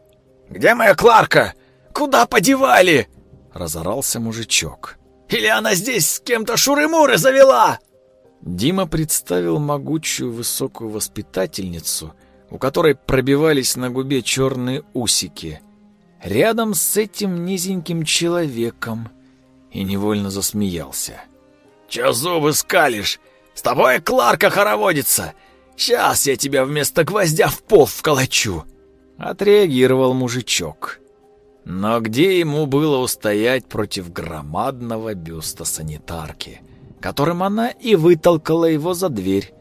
«Где моя Кларка? Куда подевали?» — разорался мужичок. «Или она здесь с кем-то шуры-муры завела?» Дима представил могучую высокую воспитательницу — у которой пробивались на губе черные усики, рядом с этим низеньким человеком, и невольно засмеялся. «Чё зубы скалишь? С тобой Кларка хороводится! Сейчас я тебя вместо гвоздя в пол вколочу!» Отреагировал мужичок. Но где ему было устоять против громадного бюста санитарки, которым она и вытолкала его за дверь,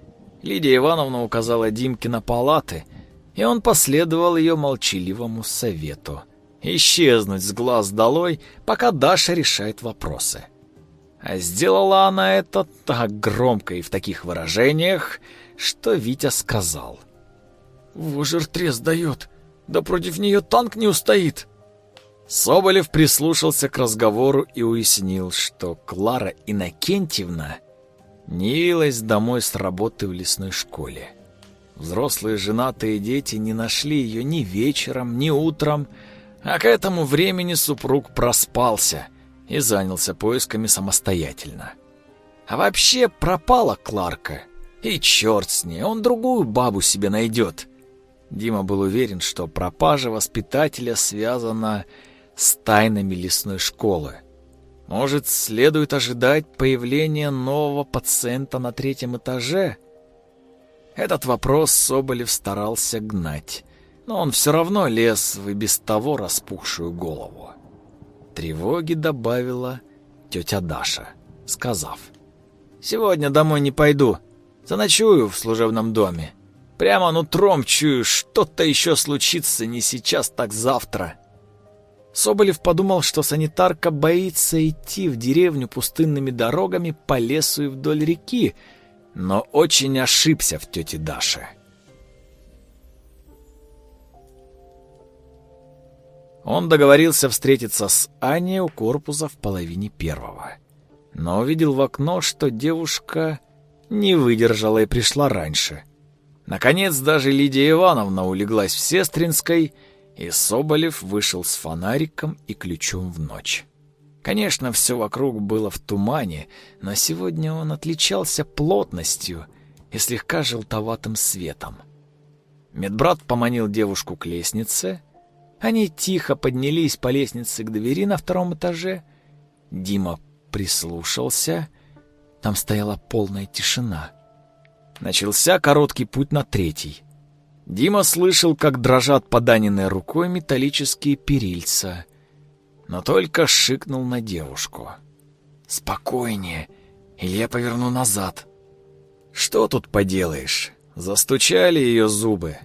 Лидия Ивановна указала Димке на палаты, и он последовал ее молчаливому совету. Исчезнуть с глаз долой, пока Даша решает вопросы. А сделала она это так громко и в таких выражениях, что Витя сказал. «Вожер трес дает, да против нее танк не устоит!» Соболев прислушался к разговору и уяснил, что Клара Иннокентьевна не явилась домой с работы в лесной школе. Взрослые женатые дети не нашли ее ни вечером, ни утром, а к этому времени супруг проспался и занялся поисками самостоятельно. А вообще пропала Кларка, и черт с ней, он другую бабу себе найдет. Дима был уверен, что пропажа воспитателя связана с тайнами лесной школы. Может, следует ожидать появления нового пациента на третьем этаже? Этот вопрос Соболев старался гнать, но он все равно лез в и без того распухшую голову. Тревоги добавила тетя Даша, сказав. «Сегодня домой не пойду, заночую в служебном доме. Прямо нутром чую, что-то еще случится не сейчас, так завтра». Соболев подумал, что санитарка боится идти в деревню пустынными дорогами по лесу и вдоль реки, но очень ошибся в тете Даше. Он договорился встретиться с Аней у корпуса в половине первого. Но увидел в окно, что девушка не выдержала и пришла раньше. Наконец, даже Лидия Ивановна улеглась в Сестринской, и Соболев вышел с фонариком и ключом в ночь. Конечно, все вокруг было в тумане, но сегодня он отличался плотностью и слегка желтоватым светом. Медбрат поманил девушку к лестнице. Они тихо поднялись по лестнице к двери на втором этаже. Дима прислушался. Там стояла полная тишина. Начался короткий путь на третий. Дима слышал, как дрожат поданенные рукой металлические перильца — но только шикнул на девушку. «Спокойнее, или я поверну назад». «Что тут поделаешь?» Застучали ее зубы.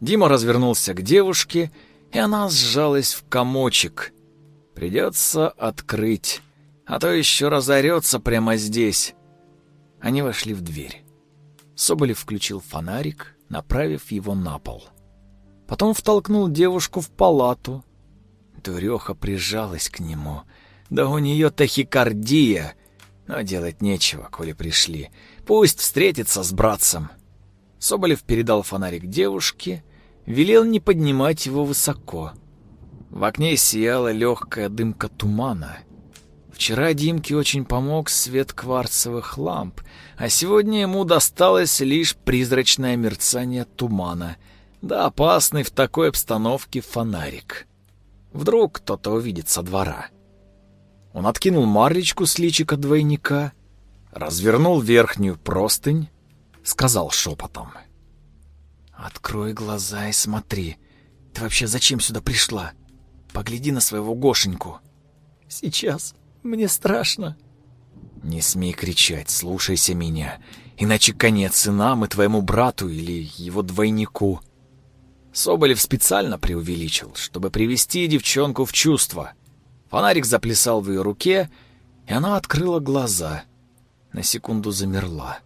Дима развернулся к девушке, и она сжалась в комочек. Придется открыть, а то еще разорется прямо здесь. Они вошли в дверь. Соболев включил фонарик, направив его на пол. Потом втолкнул девушку в палату, Дуреха прижалась к нему. Да у нее тахикардия. Но делать нечего, коли пришли. Пусть встретится с братцем. Соболев передал фонарик девушке, велел не поднимать его высоко. В окне сияла легкая дымка тумана. Вчера Димке очень помог свет кварцевых ламп, а сегодня ему досталось лишь призрачное мерцание тумана, да опасный в такой обстановке фонарик. Вдруг кто-то увидит со двора. Он откинул марлечку с личика двойника, развернул верхнюю простынь, сказал шепотом. «Открой глаза и смотри. Ты вообще зачем сюда пришла? Погляди на своего Гошеньку». «Сейчас. Мне страшно». «Не смей кричать, слушайся меня, иначе конец и нам, и твоему брату или его двойнику». Соболев специально преувеличил, чтобы привести девчонку в чувство. Фонарик заплясал в ее руке, и она открыла глаза. На секунду замерла.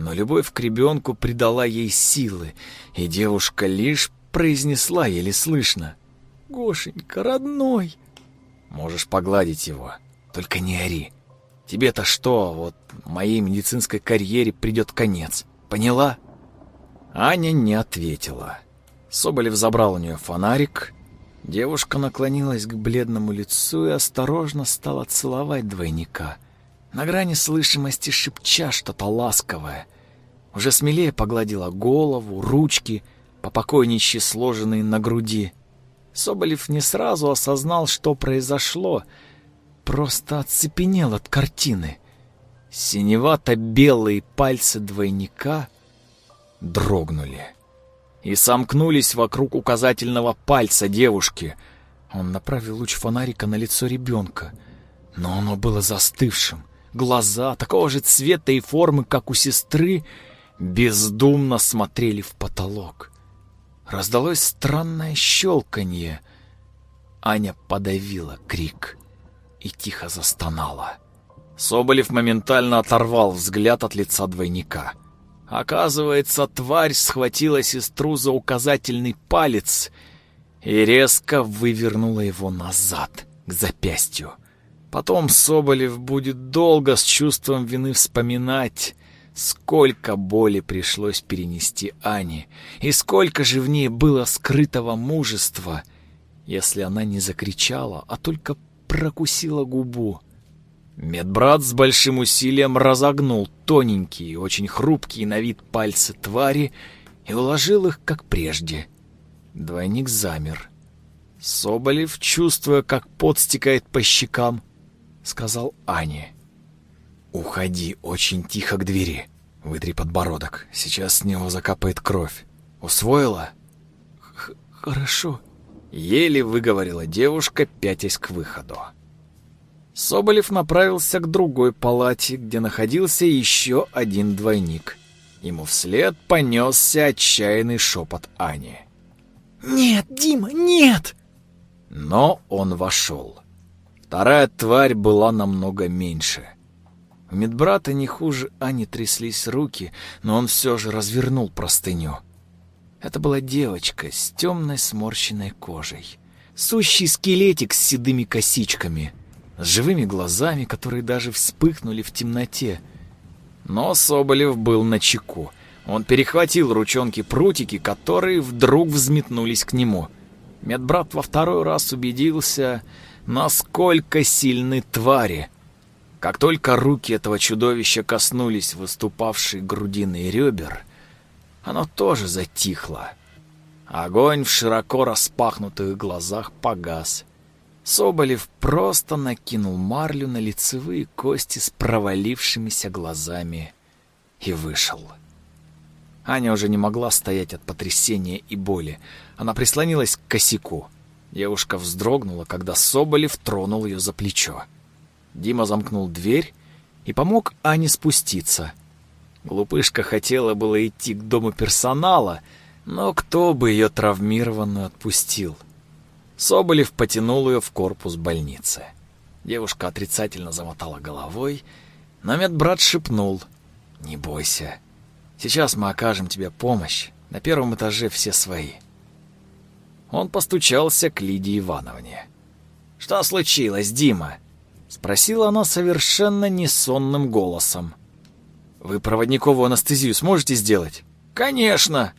Но любовь к ребенку придала ей силы, и девушка лишь произнесла еле слышно. «Гошенька, родной!» «Можешь погладить его, только не ори. Тебе-то что, вот моей медицинской карьере придет конец, поняла?» Аня не ответила. Соболев забрал у нее фонарик. Девушка наклонилась к бледному лицу и осторожно стала целовать двойника. На грани слышимости шепча что-то ласковое. Уже смелее погладила голову, ручки, попокойничьи сложенные на груди. Соболев не сразу осознал, что произошло, просто оцепенел от картины. Синевато-белые пальцы двойника дрогнули и сомкнулись вокруг указательного пальца девушки. Он направил луч фонарика на лицо ребенка, но оно было застывшим. Глаза такого же цвета и формы, как у сестры, бездумно смотрели в потолок. Раздалось странное щелканье. Аня подавила крик и тихо застонала. Соболев моментально оторвал взгляд от лица двойника — Оказывается, тварь схватила сестру за указательный палец и резко вывернула его назад, к запястью. Потом Соболев будет долго с чувством вины вспоминать, сколько боли пришлось перенести Ане, и сколько же в ней было скрытого мужества, если она не закричала, а только прокусила губу. Медбрат с большим усилием разогнул тоненькие, очень хрупкие на вид пальцы твари и уложил их, как прежде. Двойник замер. Соболев, чувствуя, как пот стекает по щекам, сказал Ане. «Уходи очень тихо к двери. Вытри подбородок. Сейчас с него закапает кровь. Усвоила?» Х «Хорошо», — еле выговорила девушка, пятясь к выходу. Соболев направился к другой палате, где находился еще один двойник. Ему вслед понесся отчаянный шепот Ани. «Нет, Дима, нет!» Но он вошел. Вторая тварь была намного меньше. У медбрата не хуже Ани тряслись руки, но он все же развернул простыню. Это была девочка с темной сморщенной кожей. Сущий скелетик с седыми косичками — с живыми глазами, которые даже вспыхнули в темноте. Но Соболев был на чеку. Он перехватил ручонки прутики, которые вдруг взметнулись к нему. Медбрат во второй раз убедился, насколько сильны твари. Как только руки этого чудовища коснулись выступавшей грудины и ребер, оно тоже затихло. Огонь в широко распахнутых глазах погас. Соболев просто накинул марлю на лицевые кости с провалившимися глазами и вышел. Аня уже не могла стоять от потрясения и боли. Она прислонилась к косяку. Девушка вздрогнула, когда Соболев тронул ее за плечо. Дима замкнул дверь и помог Ане спуститься. Глупышка хотела было идти к дому персонала, но кто бы ее травмированную отпустил? Соболев потянул ее в корпус больницы. Девушка отрицательно замотала головой, но медбрат шепнул «Не бойся, сейчас мы окажем тебе помощь, на первом этаже все свои». Он постучался к Лидии Ивановне. «Что случилось, Дима?» — спросила она совершенно несонным голосом. «Вы проводниковую анестезию сможете сделать?» «Конечно!»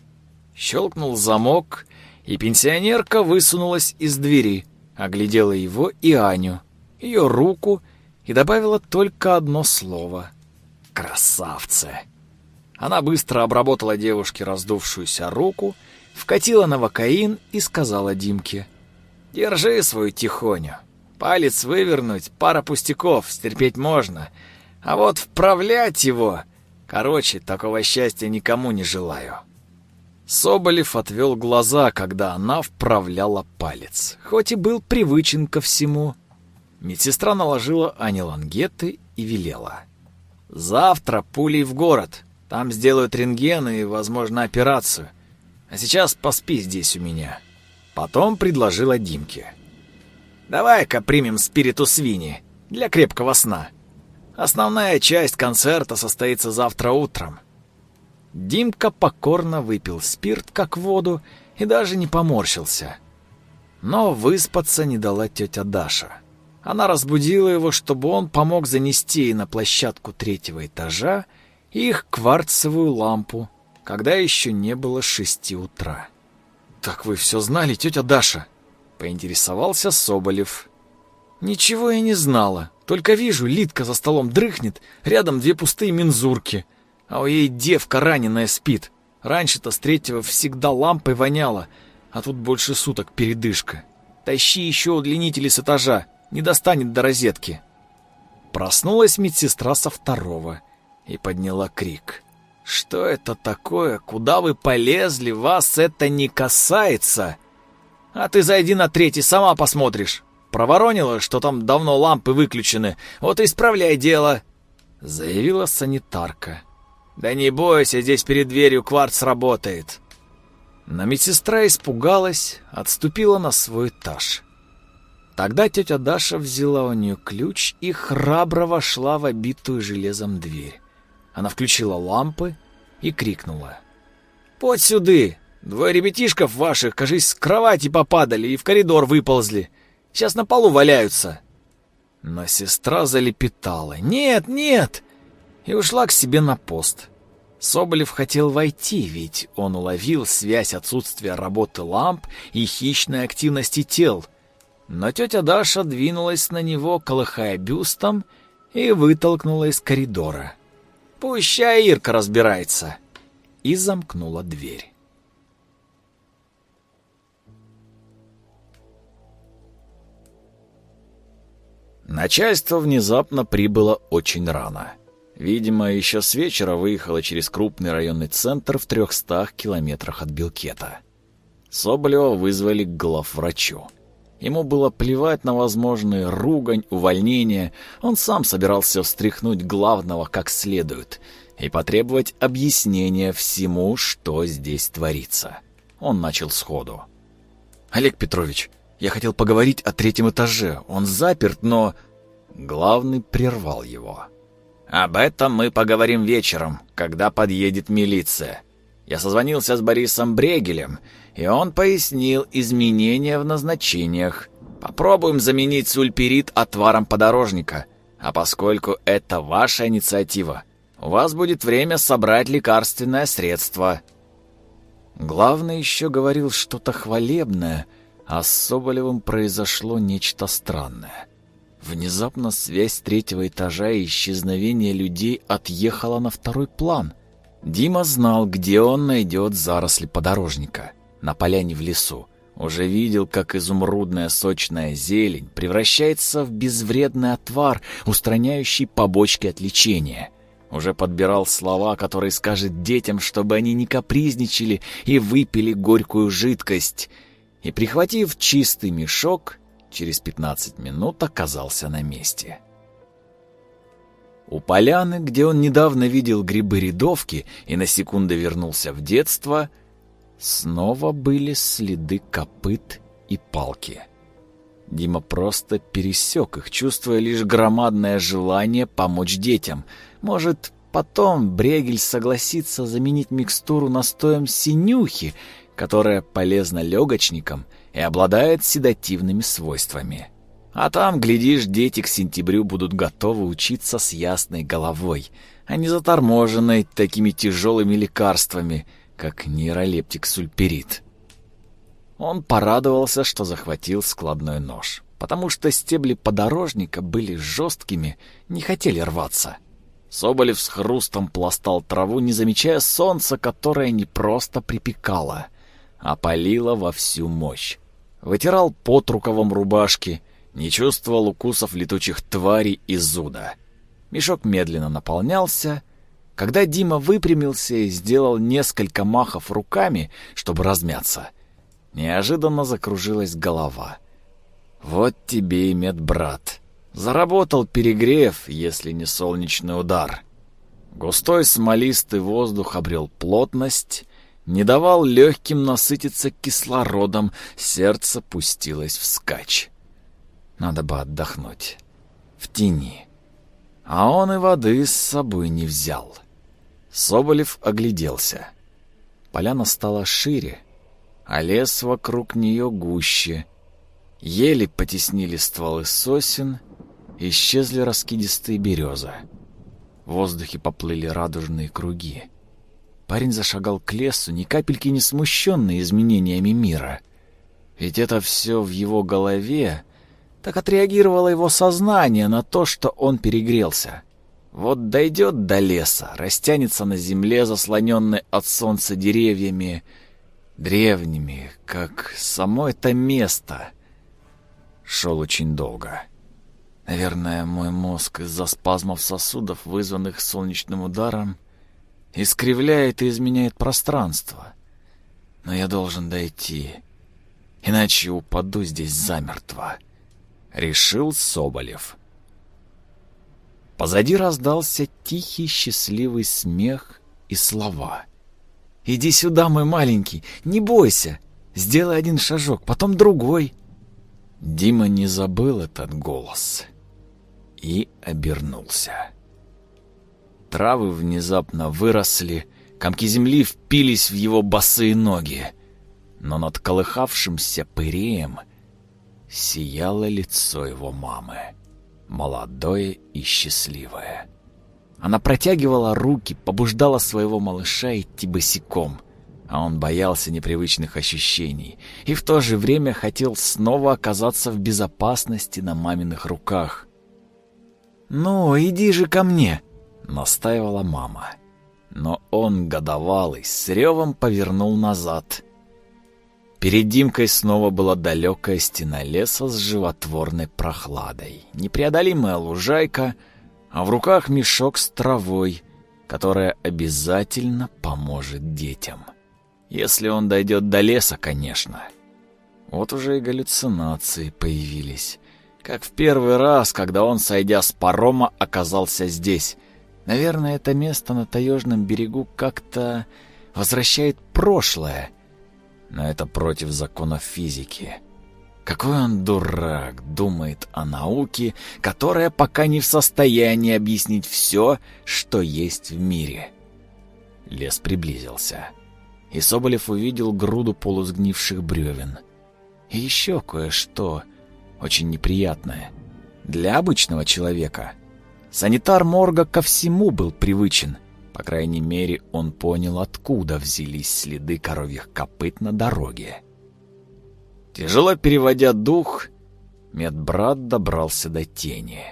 Щелкнул замок, и пенсионерка высунулась из двери, оглядела его и Аню, ее руку и добавила только одно слово. «Красавцы!» Она быстро обработала девушке раздувшуюся руку, вкатила новокаин и сказала Димке. «Держи свою тихоню. Палец вывернуть, пара пустяков, стерпеть можно. А вот вправлять его... Короче, такого счастья никому не желаю». Соболев отвел глаза, когда она вправляла палец, хоть и был привычен ко всему. Медсестра наложила Ане лангеты и велела. «Завтра пулей в город. Там сделают рентген и, возможно, операцию. А сейчас поспи здесь у меня». Потом предложила Димке. «Давай-ка примем спириту свини для крепкого сна. Основная часть концерта состоится завтра утром». Димка покорно выпил спирт, как воду, и даже не поморщился. Но выспаться не дала тетя Даша. Она разбудила его, чтобы он помог занести на площадку третьего этажа их кварцевую лампу, когда еще не было шести утра. «Так вы все знали, тетя Даша?» — поинтересовался Соболев. «Ничего я не знала, только вижу, Литка за столом дрыхнет, рядом две пустые мензурки — а у ей девка раненая спит. Раньше-то с третьего всегда лампой воняло, а тут больше суток передышка. Тащи еще удлинители с этажа, не достанет до розетки. Проснулась медсестра со второго и подняла крик. «Что это такое? Куда вы полезли? Вас это не касается!» «А ты зайди на третий, сама посмотришь!» «Проворонила, что там давно лампы выключены, вот и исправляй дело!» Заявила санитарка. «Да не бойся, здесь перед дверью кварц работает». Но медсестра испугалась, отступила на свой этаж. Тогда тетя Даша взяла у нее ключ и храбро вошла в обитую железом дверь. Она включила лампы и крикнула. «Подь сюды! Двое ребятишков ваших, кажись, с кровати попадали и в коридор выползли. Сейчас на полу валяются». Но сестра залепетала. «Нет, нет!» и ушла к себе на пост. Соболев хотел войти, ведь он уловил связь отсутствия работы ламп и хищной активности тел. Но тетя Даша двинулась на него, колыхая бюстом, и вытолкнула из коридора. «Пущай Ирка разбирается!» И замкнула дверь. Начальство внезапно прибыло очень рано. Видимо, еще с вечера выехала через крупный районный центр в трехстах километрах от Белкета. Соболева вызвали к главврачу. Ему было плевать на возможные ругань, увольнения. Он сам собирался встряхнуть главного как следует и потребовать объяснения всему, что здесь творится. Он начал сходу. «Олег Петрович, я хотел поговорить о третьем этаже. Он заперт, но...» Главный прервал его. Об этом мы поговорим вечером, когда подъедет милиция. Я созвонился с Борисом Брегелем, и он пояснил изменения в назначениях. Попробуем заменить сульпирит отваром подорожника. А поскольку это ваша инициатива, у вас будет время собрать лекарственное средство. Главный еще говорил что-то хвалебное, А с Соболевым произошло нечто странное. Внезапно связь третьего этажа и исчезновение людей отъехала на второй план. Дима знал, где он найдет заросли подорожника. На поляне в лесу. Уже видел, как изумрудная сочная зелень превращается в безвредный отвар, устраняющий побочки от лечения. Уже подбирал слова, которые скажет детям, чтобы они не капризничали и выпили горькую жидкость. И, прихватив чистый мешок, через 15 минут оказался на месте. У поляны, где он недавно видел грибы-рядовки и на секунду вернулся в детство — Снова были следы копыт и палки. Дима просто пересек их, чувствуя лишь громадное желание помочь детям. Может, потом Брегель согласится заменить микстуру настоем синюхи, которая полезна легочникам и обладает седативными свойствами. А там, глядишь, дети к сентябрю будут готовы учиться с ясной головой, а не заторможенной такими тяжелыми лекарствами — как нейролептик сульперит. Он порадовался, что захватил складной нож, потому что стебли подорожника были жесткими, не хотели рваться. Соболев с хрустом пластал траву, не замечая солнца, которое не просто припекало, а палило во всю мощь. Вытирал пот рукавом рубашки, не чувствовал укусов летучих тварей и зуда. Мешок медленно наполнялся, когда Дима выпрямился и сделал несколько махов руками, чтобы размяться, неожиданно закружилась голова. «Вот тебе и медбрат. Заработал перегрев, если не солнечный удар». Густой смолистый воздух обрел плотность, не давал легким насытиться кислородом, сердце пустилось вскачь. Надо бы отдохнуть. В тени. А он и воды с собой не взял. Соболев огляделся. Поляна стала шире, а лес вокруг нее гуще. Ели потеснили стволы сосен, исчезли раскидистые березы. В воздухе поплыли радужные круги. Парень зашагал к лесу, ни капельки не смущенный изменениями мира. Ведь это все в его голове, так отреагировало его сознание на то, что он перегрелся. Вот дойдет до леса, растянется на земле, заслоненной от солнца деревьями, древними, как само это место. Шел очень долго. Наверное, мой мозг из-за спазмов сосудов, вызванных солнечным ударом, искривляет и изменяет пространство. Но я должен дойти, иначе упаду здесь замертво. Решил Соболев. — Позади раздался тихий счастливый смех и слова. «Иди сюда, мой маленький, не бойся. Сделай один шажок, потом другой». Дима не забыл этот голос и обернулся. Травы внезапно выросли, комки земли впились в его босые ноги, но над колыхавшимся пыреем сияло лицо его мамы молодое и счастливое. Она протягивала руки, побуждала своего малыша идти босиком, а он боялся непривычных ощущений и в то же время хотел снова оказаться в безопасности на маминых руках. «Ну, иди же ко мне!» — настаивала мама. Но он, годовалый, с ревом повернул назад — Перед Димкой снова была далекая стена леса с животворной прохладой, непреодолимая лужайка, а в руках мешок с травой, которая обязательно поможет детям. Если он дойдет до леса, конечно. Вот уже и галлюцинации появились. Как в первый раз, когда он, сойдя с парома, оказался здесь. Наверное, это место на таежном берегу как-то возвращает прошлое — но это против законов физики. Какой он дурак, думает о науке, которая пока не в состоянии объяснить все, что есть в мире. Лес приблизился, и Соболев увидел груду полусгнивших бревен. И еще кое-что очень неприятное. Для обычного человека. Санитар морга ко всему был привычен — по крайней мере, он понял, откуда взялись следы коровьих копыт на дороге. Тяжело переводя дух, медбрат добрался до тени.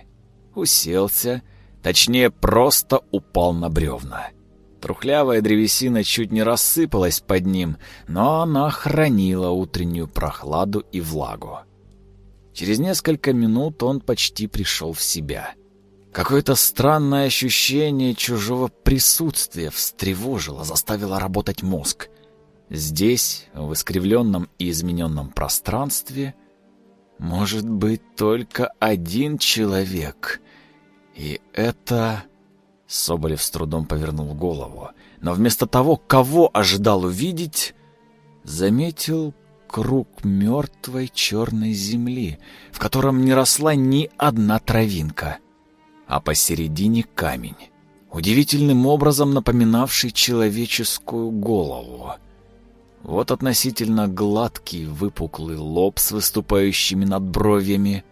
Уселся, точнее, просто упал на бревна. Трухлявая древесина чуть не рассыпалась под ним, но она хранила утреннюю прохладу и влагу. Через несколько минут он почти пришел в себя. Какое-то странное ощущение чужого присутствия встревожило, заставило работать мозг. Здесь, в искривленном и измененном пространстве, может быть только один человек. И это... Соболев с трудом повернул голову, но вместо того, кого ожидал увидеть, заметил круг мертвой черной земли, в котором не росла ни одна травинка, а посередине камень, удивительным образом напоминавший человеческую голову. Вот относительно гладкий выпуклый лоб с выступающими надбровьями,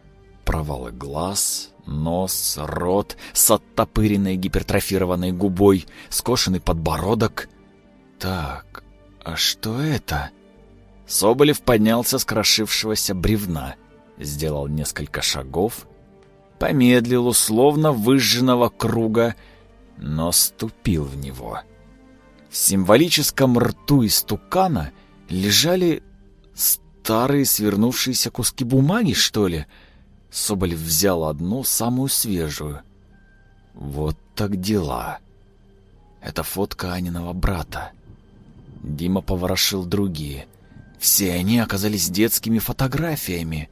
провалы глаз, нос, рот с оттопыренной гипертрофированной губой, скошенный подбородок. Так, а что это? Соболев поднялся с крошившегося бревна, сделал несколько шагов, помедлил условно выжженного круга, но ступил в него. В символическом рту истукана лежали старые свернувшиеся куски бумаги, что ли, — Соболев взял одну, самую свежую. Вот так дела. Это фотка Аниного брата. Дима поворошил другие. Все они оказались детскими фотографиями.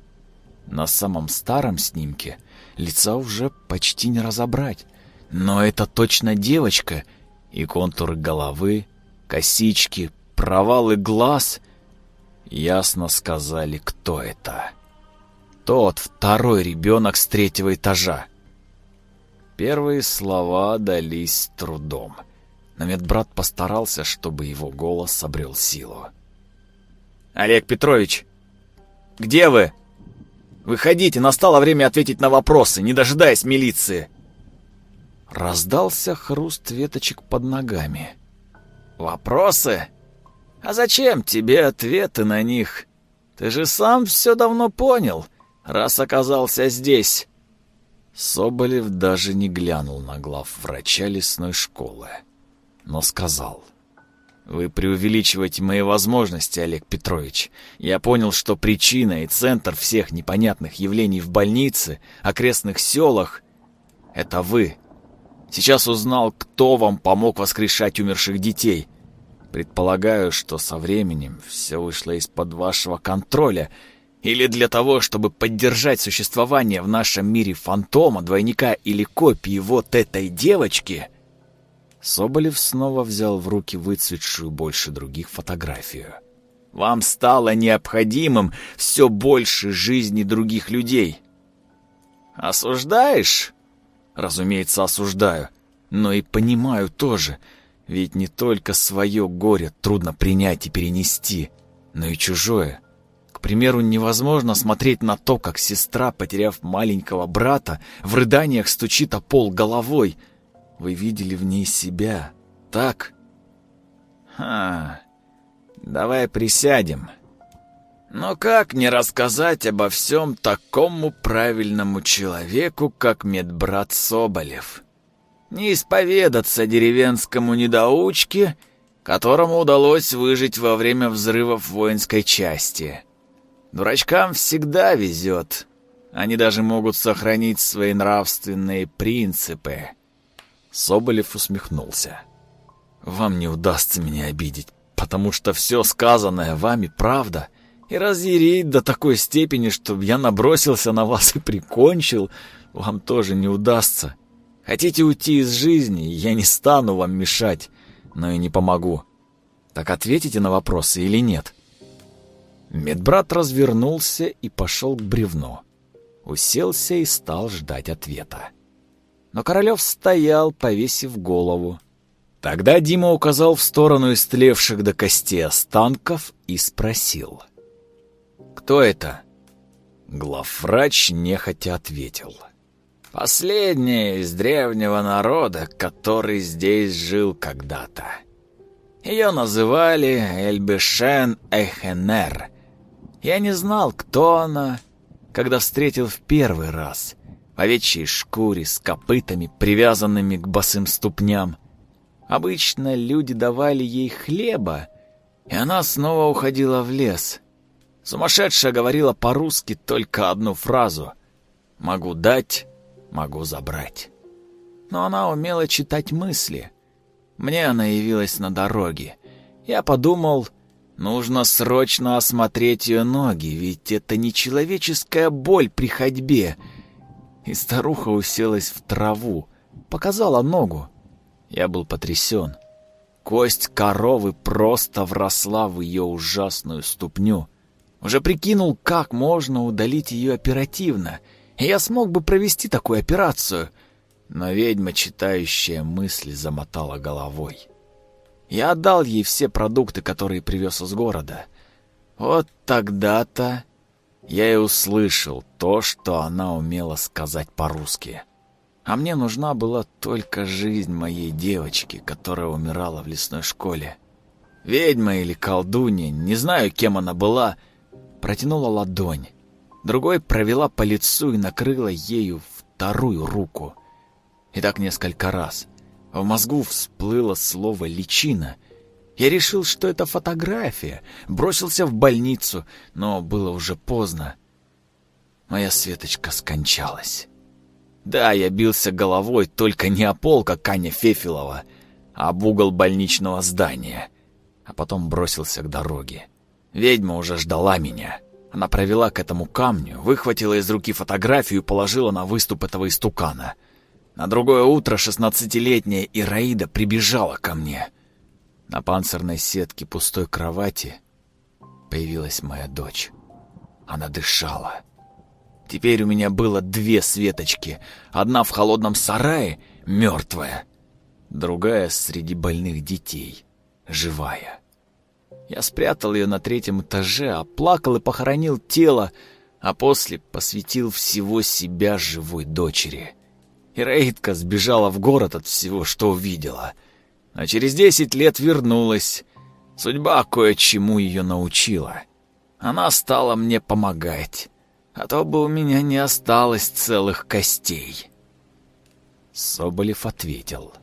На самом старом снимке лица уже почти не разобрать. Но это точно девочка. И контуры головы, косички, провалы глаз ясно сказали, кто это. Тот второй ребенок с третьего этажа. Первые слова дались с трудом. Но медбрат постарался, чтобы его голос обрел силу. «Олег Петрович, где вы? Выходите, настало время ответить на вопросы, не дожидаясь милиции!» Раздался хруст веточек под ногами. «Вопросы? А зачем тебе ответы на них? Ты же сам все давно понял раз оказался здесь!» Соболев даже не глянул на глав врача лесной школы, но сказал. «Вы преувеличиваете мои возможности, Олег Петрович. Я понял, что причина и центр всех непонятных явлений в больнице, окрестных селах — это вы. Сейчас узнал, кто вам помог воскрешать умерших детей. Предполагаю, что со временем все вышло из-под вашего контроля — или для того, чтобы поддержать существование в нашем мире фантома, двойника или копии вот этой девочки? Соболев снова взял в руки выцветшую больше других фотографию. Вам стало необходимым все больше жизни других людей. Осуждаешь? Разумеется, осуждаю. Но и понимаю тоже. Ведь не только свое горе трудно принять и перенести, но и чужое — примеру, невозможно смотреть на то, как сестра, потеряв маленького брата, в рыданиях стучит о пол головой. Вы видели в ней себя, так? Ха, давай присядем. Но как не рассказать обо всем такому правильному человеку, как медбрат Соболев? Не исповедаться деревенскому недоучке, которому удалось выжить во время взрывов воинской части. Дурачкам всегда везет. Они даже могут сохранить свои нравственные принципы. Соболев усмехнулся. Вам не удастся меня обидеть, потому что все сказанное вами правда. И разъярить до такой степени, чтобы я набросился на вас и прикончил, вам тоже не удастся. Хотите уйти из жизни, я не стану вам мешать, но и не помогу. Так ответите на вопросы или нет?» Медбрат развернулся и пошел к бревну. Уселся и стал ждать ответа. Но Королев стоял, повесив голову. Тогда Дима указал в сторону истлевших до костей останков и спросил. «Кто это?» Главврач нехотя ответил. «Последняя из древнего народа, который здесь жил когда-то. Ее называли Эльбешен Эхенер, Я не знал, кто она, когда встретил в первый раз. Овечьей шкуре с копытами, привязанными к босым ступням. Обычно люди давали ей хлеба, и она снова уходила в лес. Сумасшедшая говорила по-русски только одну фразу «Могу дать, могу забрать». Но она умела читать мысли. Мне она явилась на дороге. Я подумал, нужно срочно осмотреть ее ноги, ведь это не человеческая боль при ходьбе. И старуха уселась в траву, показала ногу. Я был потрясен. Кость коровы просто вросла в ее ужасную ступню. Уже прикинул, как можно удалить ее оперативно, и я смог бы провести такую операцию. Но ведьма, читающая мысли, замотала головой. Я отдал ей все продукты, которые привез из города. Вот тогда-то я и услышал то, что она умела сказать по-русски. А мне нужна была только жизнь моей девочки, которая умирала в лесной школе. Ведьма или колдунья, не знаю, кем она была, протянула ладонь. Другой провела по лицу и накрыла ею вторую руку. И так несколько раз. В мозгу всплыло слово «личина». Я решил, что это фотография, бросился в больницу, но было уже поздно. Моя Светочка скончалась. Да, я бился головой только не о пол, как Аня Фефилова, а об угол больничного здания. А потом бросился к дороге. Ведьма уже ждала меня. Она провела к этому камню, выхватила из руки фотографию и положила на выступ этого истукана. На другое утро шестнадцатилетняя Ираида прибежала ко мне. На панцирной сетке пустой кровати появилась моя дочь. Она дышала. Теперь у меня было две Светочки. Одна в холодном сарае, мертвая. Другая среди больных детей, живая. Я спрятал ее на третьем этаже, оплакал и похоронил тело, а после посвятил всего себя живой дочери. Ираидка сбежала в город от всего, что увидела. А через десять лет вернулась. Судьба кое-чему ее научила. Она стала мне помогать а то бы у меня не осталось целых костей. Соболев ответил.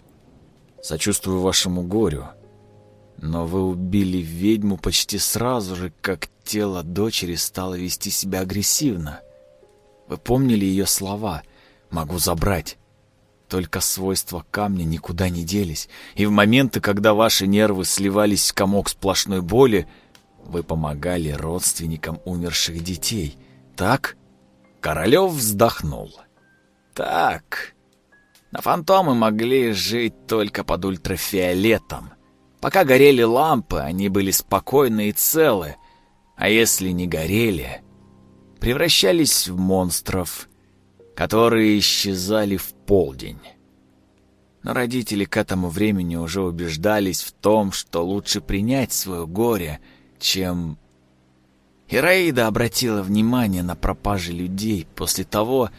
«Сочувствую вашему горю, но вы убили ведьму почти сразу же, как тело дочери стало вести себя агрессивно. Вы помнили ее слова «могу забрать». Только свойства камня никуда не делись, и в моменты, когда ваши нервы сливались в комок сплошной боли, вы помогали родственникам умерших детей — так?» Королев вздохнул. «Так. На фантомы могли жить только под ультрафиолетом. Пока горели лампы, они были спокойны и целы. А если не горели, превращались в монстров, которые исчезали в полдень. Но родители к этому времени уже убеждались в том, что лучше принять свое горе, чем Ираида обратила внимание на пропажи людей после того,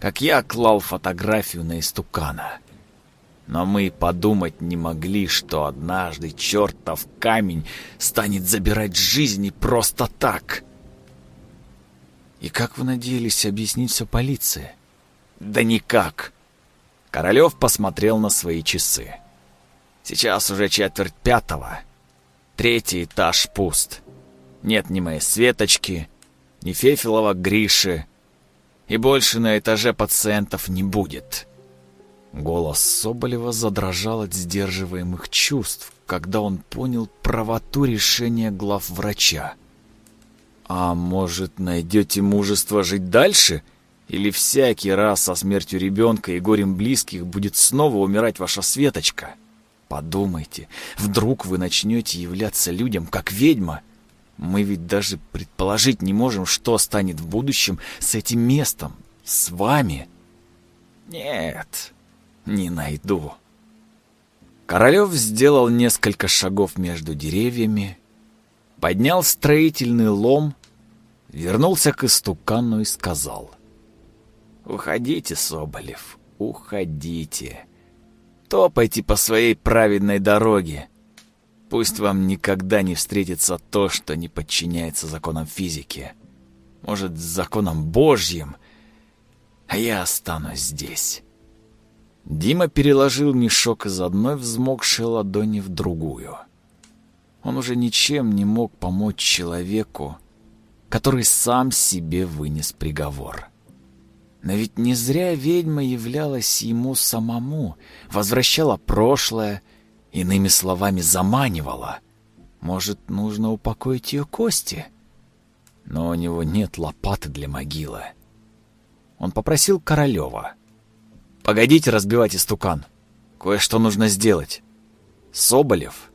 как я клал фотографию на истукана. Но мы подумать не могли, что однажды чертов камень станет забирать жизни просто так. И как вы надеялись объяснить все полиции? Да никак. Королев посмотрел на свои часы. Сейчас уже четверть пятого. Третий этаж пуст. Нет ни моей Светочки, ни Фефилова Гриши. И больше на этаже пациентов не будет. Голос Соболева задрожал от сдерживаемых чувств, когда он понял правоту решения главврача. «А может, найдете мужество жить дальше? Или всякий раз со смертью ребенка и горем близких будет снова умирать ваша Светочка? Подумайте, вдруг вы начнете являться людям, как ведьма, мы ведь даже предположить не можем, что станет в будущем с этим местом, с вами. Нет, не найду. Королев сделал несколько шагов между деревьями, поднял строительный лом, вернулся к истукану и сказал. «Уходите, Соболев, уходите. Топайте по своей праведной дороге. Пусть вам никогда не встретится то, что не подчиняется законам физики. Может, законам Божьим, а я останусь здесь. Дима переложил мешок из одной взмокшей ладони в другую. Он уже ничем не мог помочь человеку, который сам себе вынес приговор. Но ведь не зря ведьма являлась ему самому, возвращала прошлое, иными словами, заманивала. Может, нужно упокоить ее кости? Но у него нет лопаты для могилы. Он попросил Королева — «Погодите разбивать истукан. Кое-что нужно сделать». Соболев,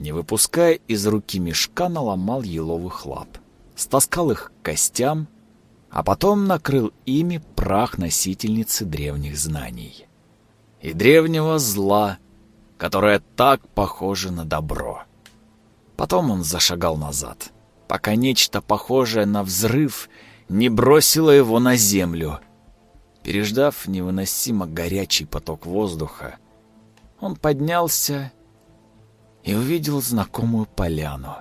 не выпуская из руки мешка, наломал еловых лап, стаскал их к костям, а потом накрыл ими прах носительницы древних знаний. И древнего зла, которое так похоже на добро. Потом он зашагал назад, пока нечто похожее на взрыв не бросило его на землю — Переждав невыносимо горячий поток воздуха, он поднялся и увидел знакомую поляну.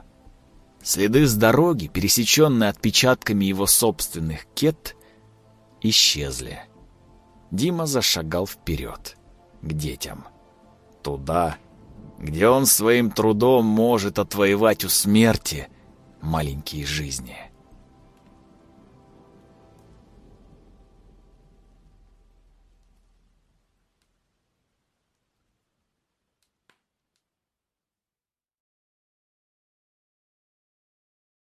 Следы с дороги, пересеченные отпечатками его собственных кет, исчезли. Дима зашагал вперед, к детям. Туда, где он своим трудом может отвоевать у смерти маленькие жизни.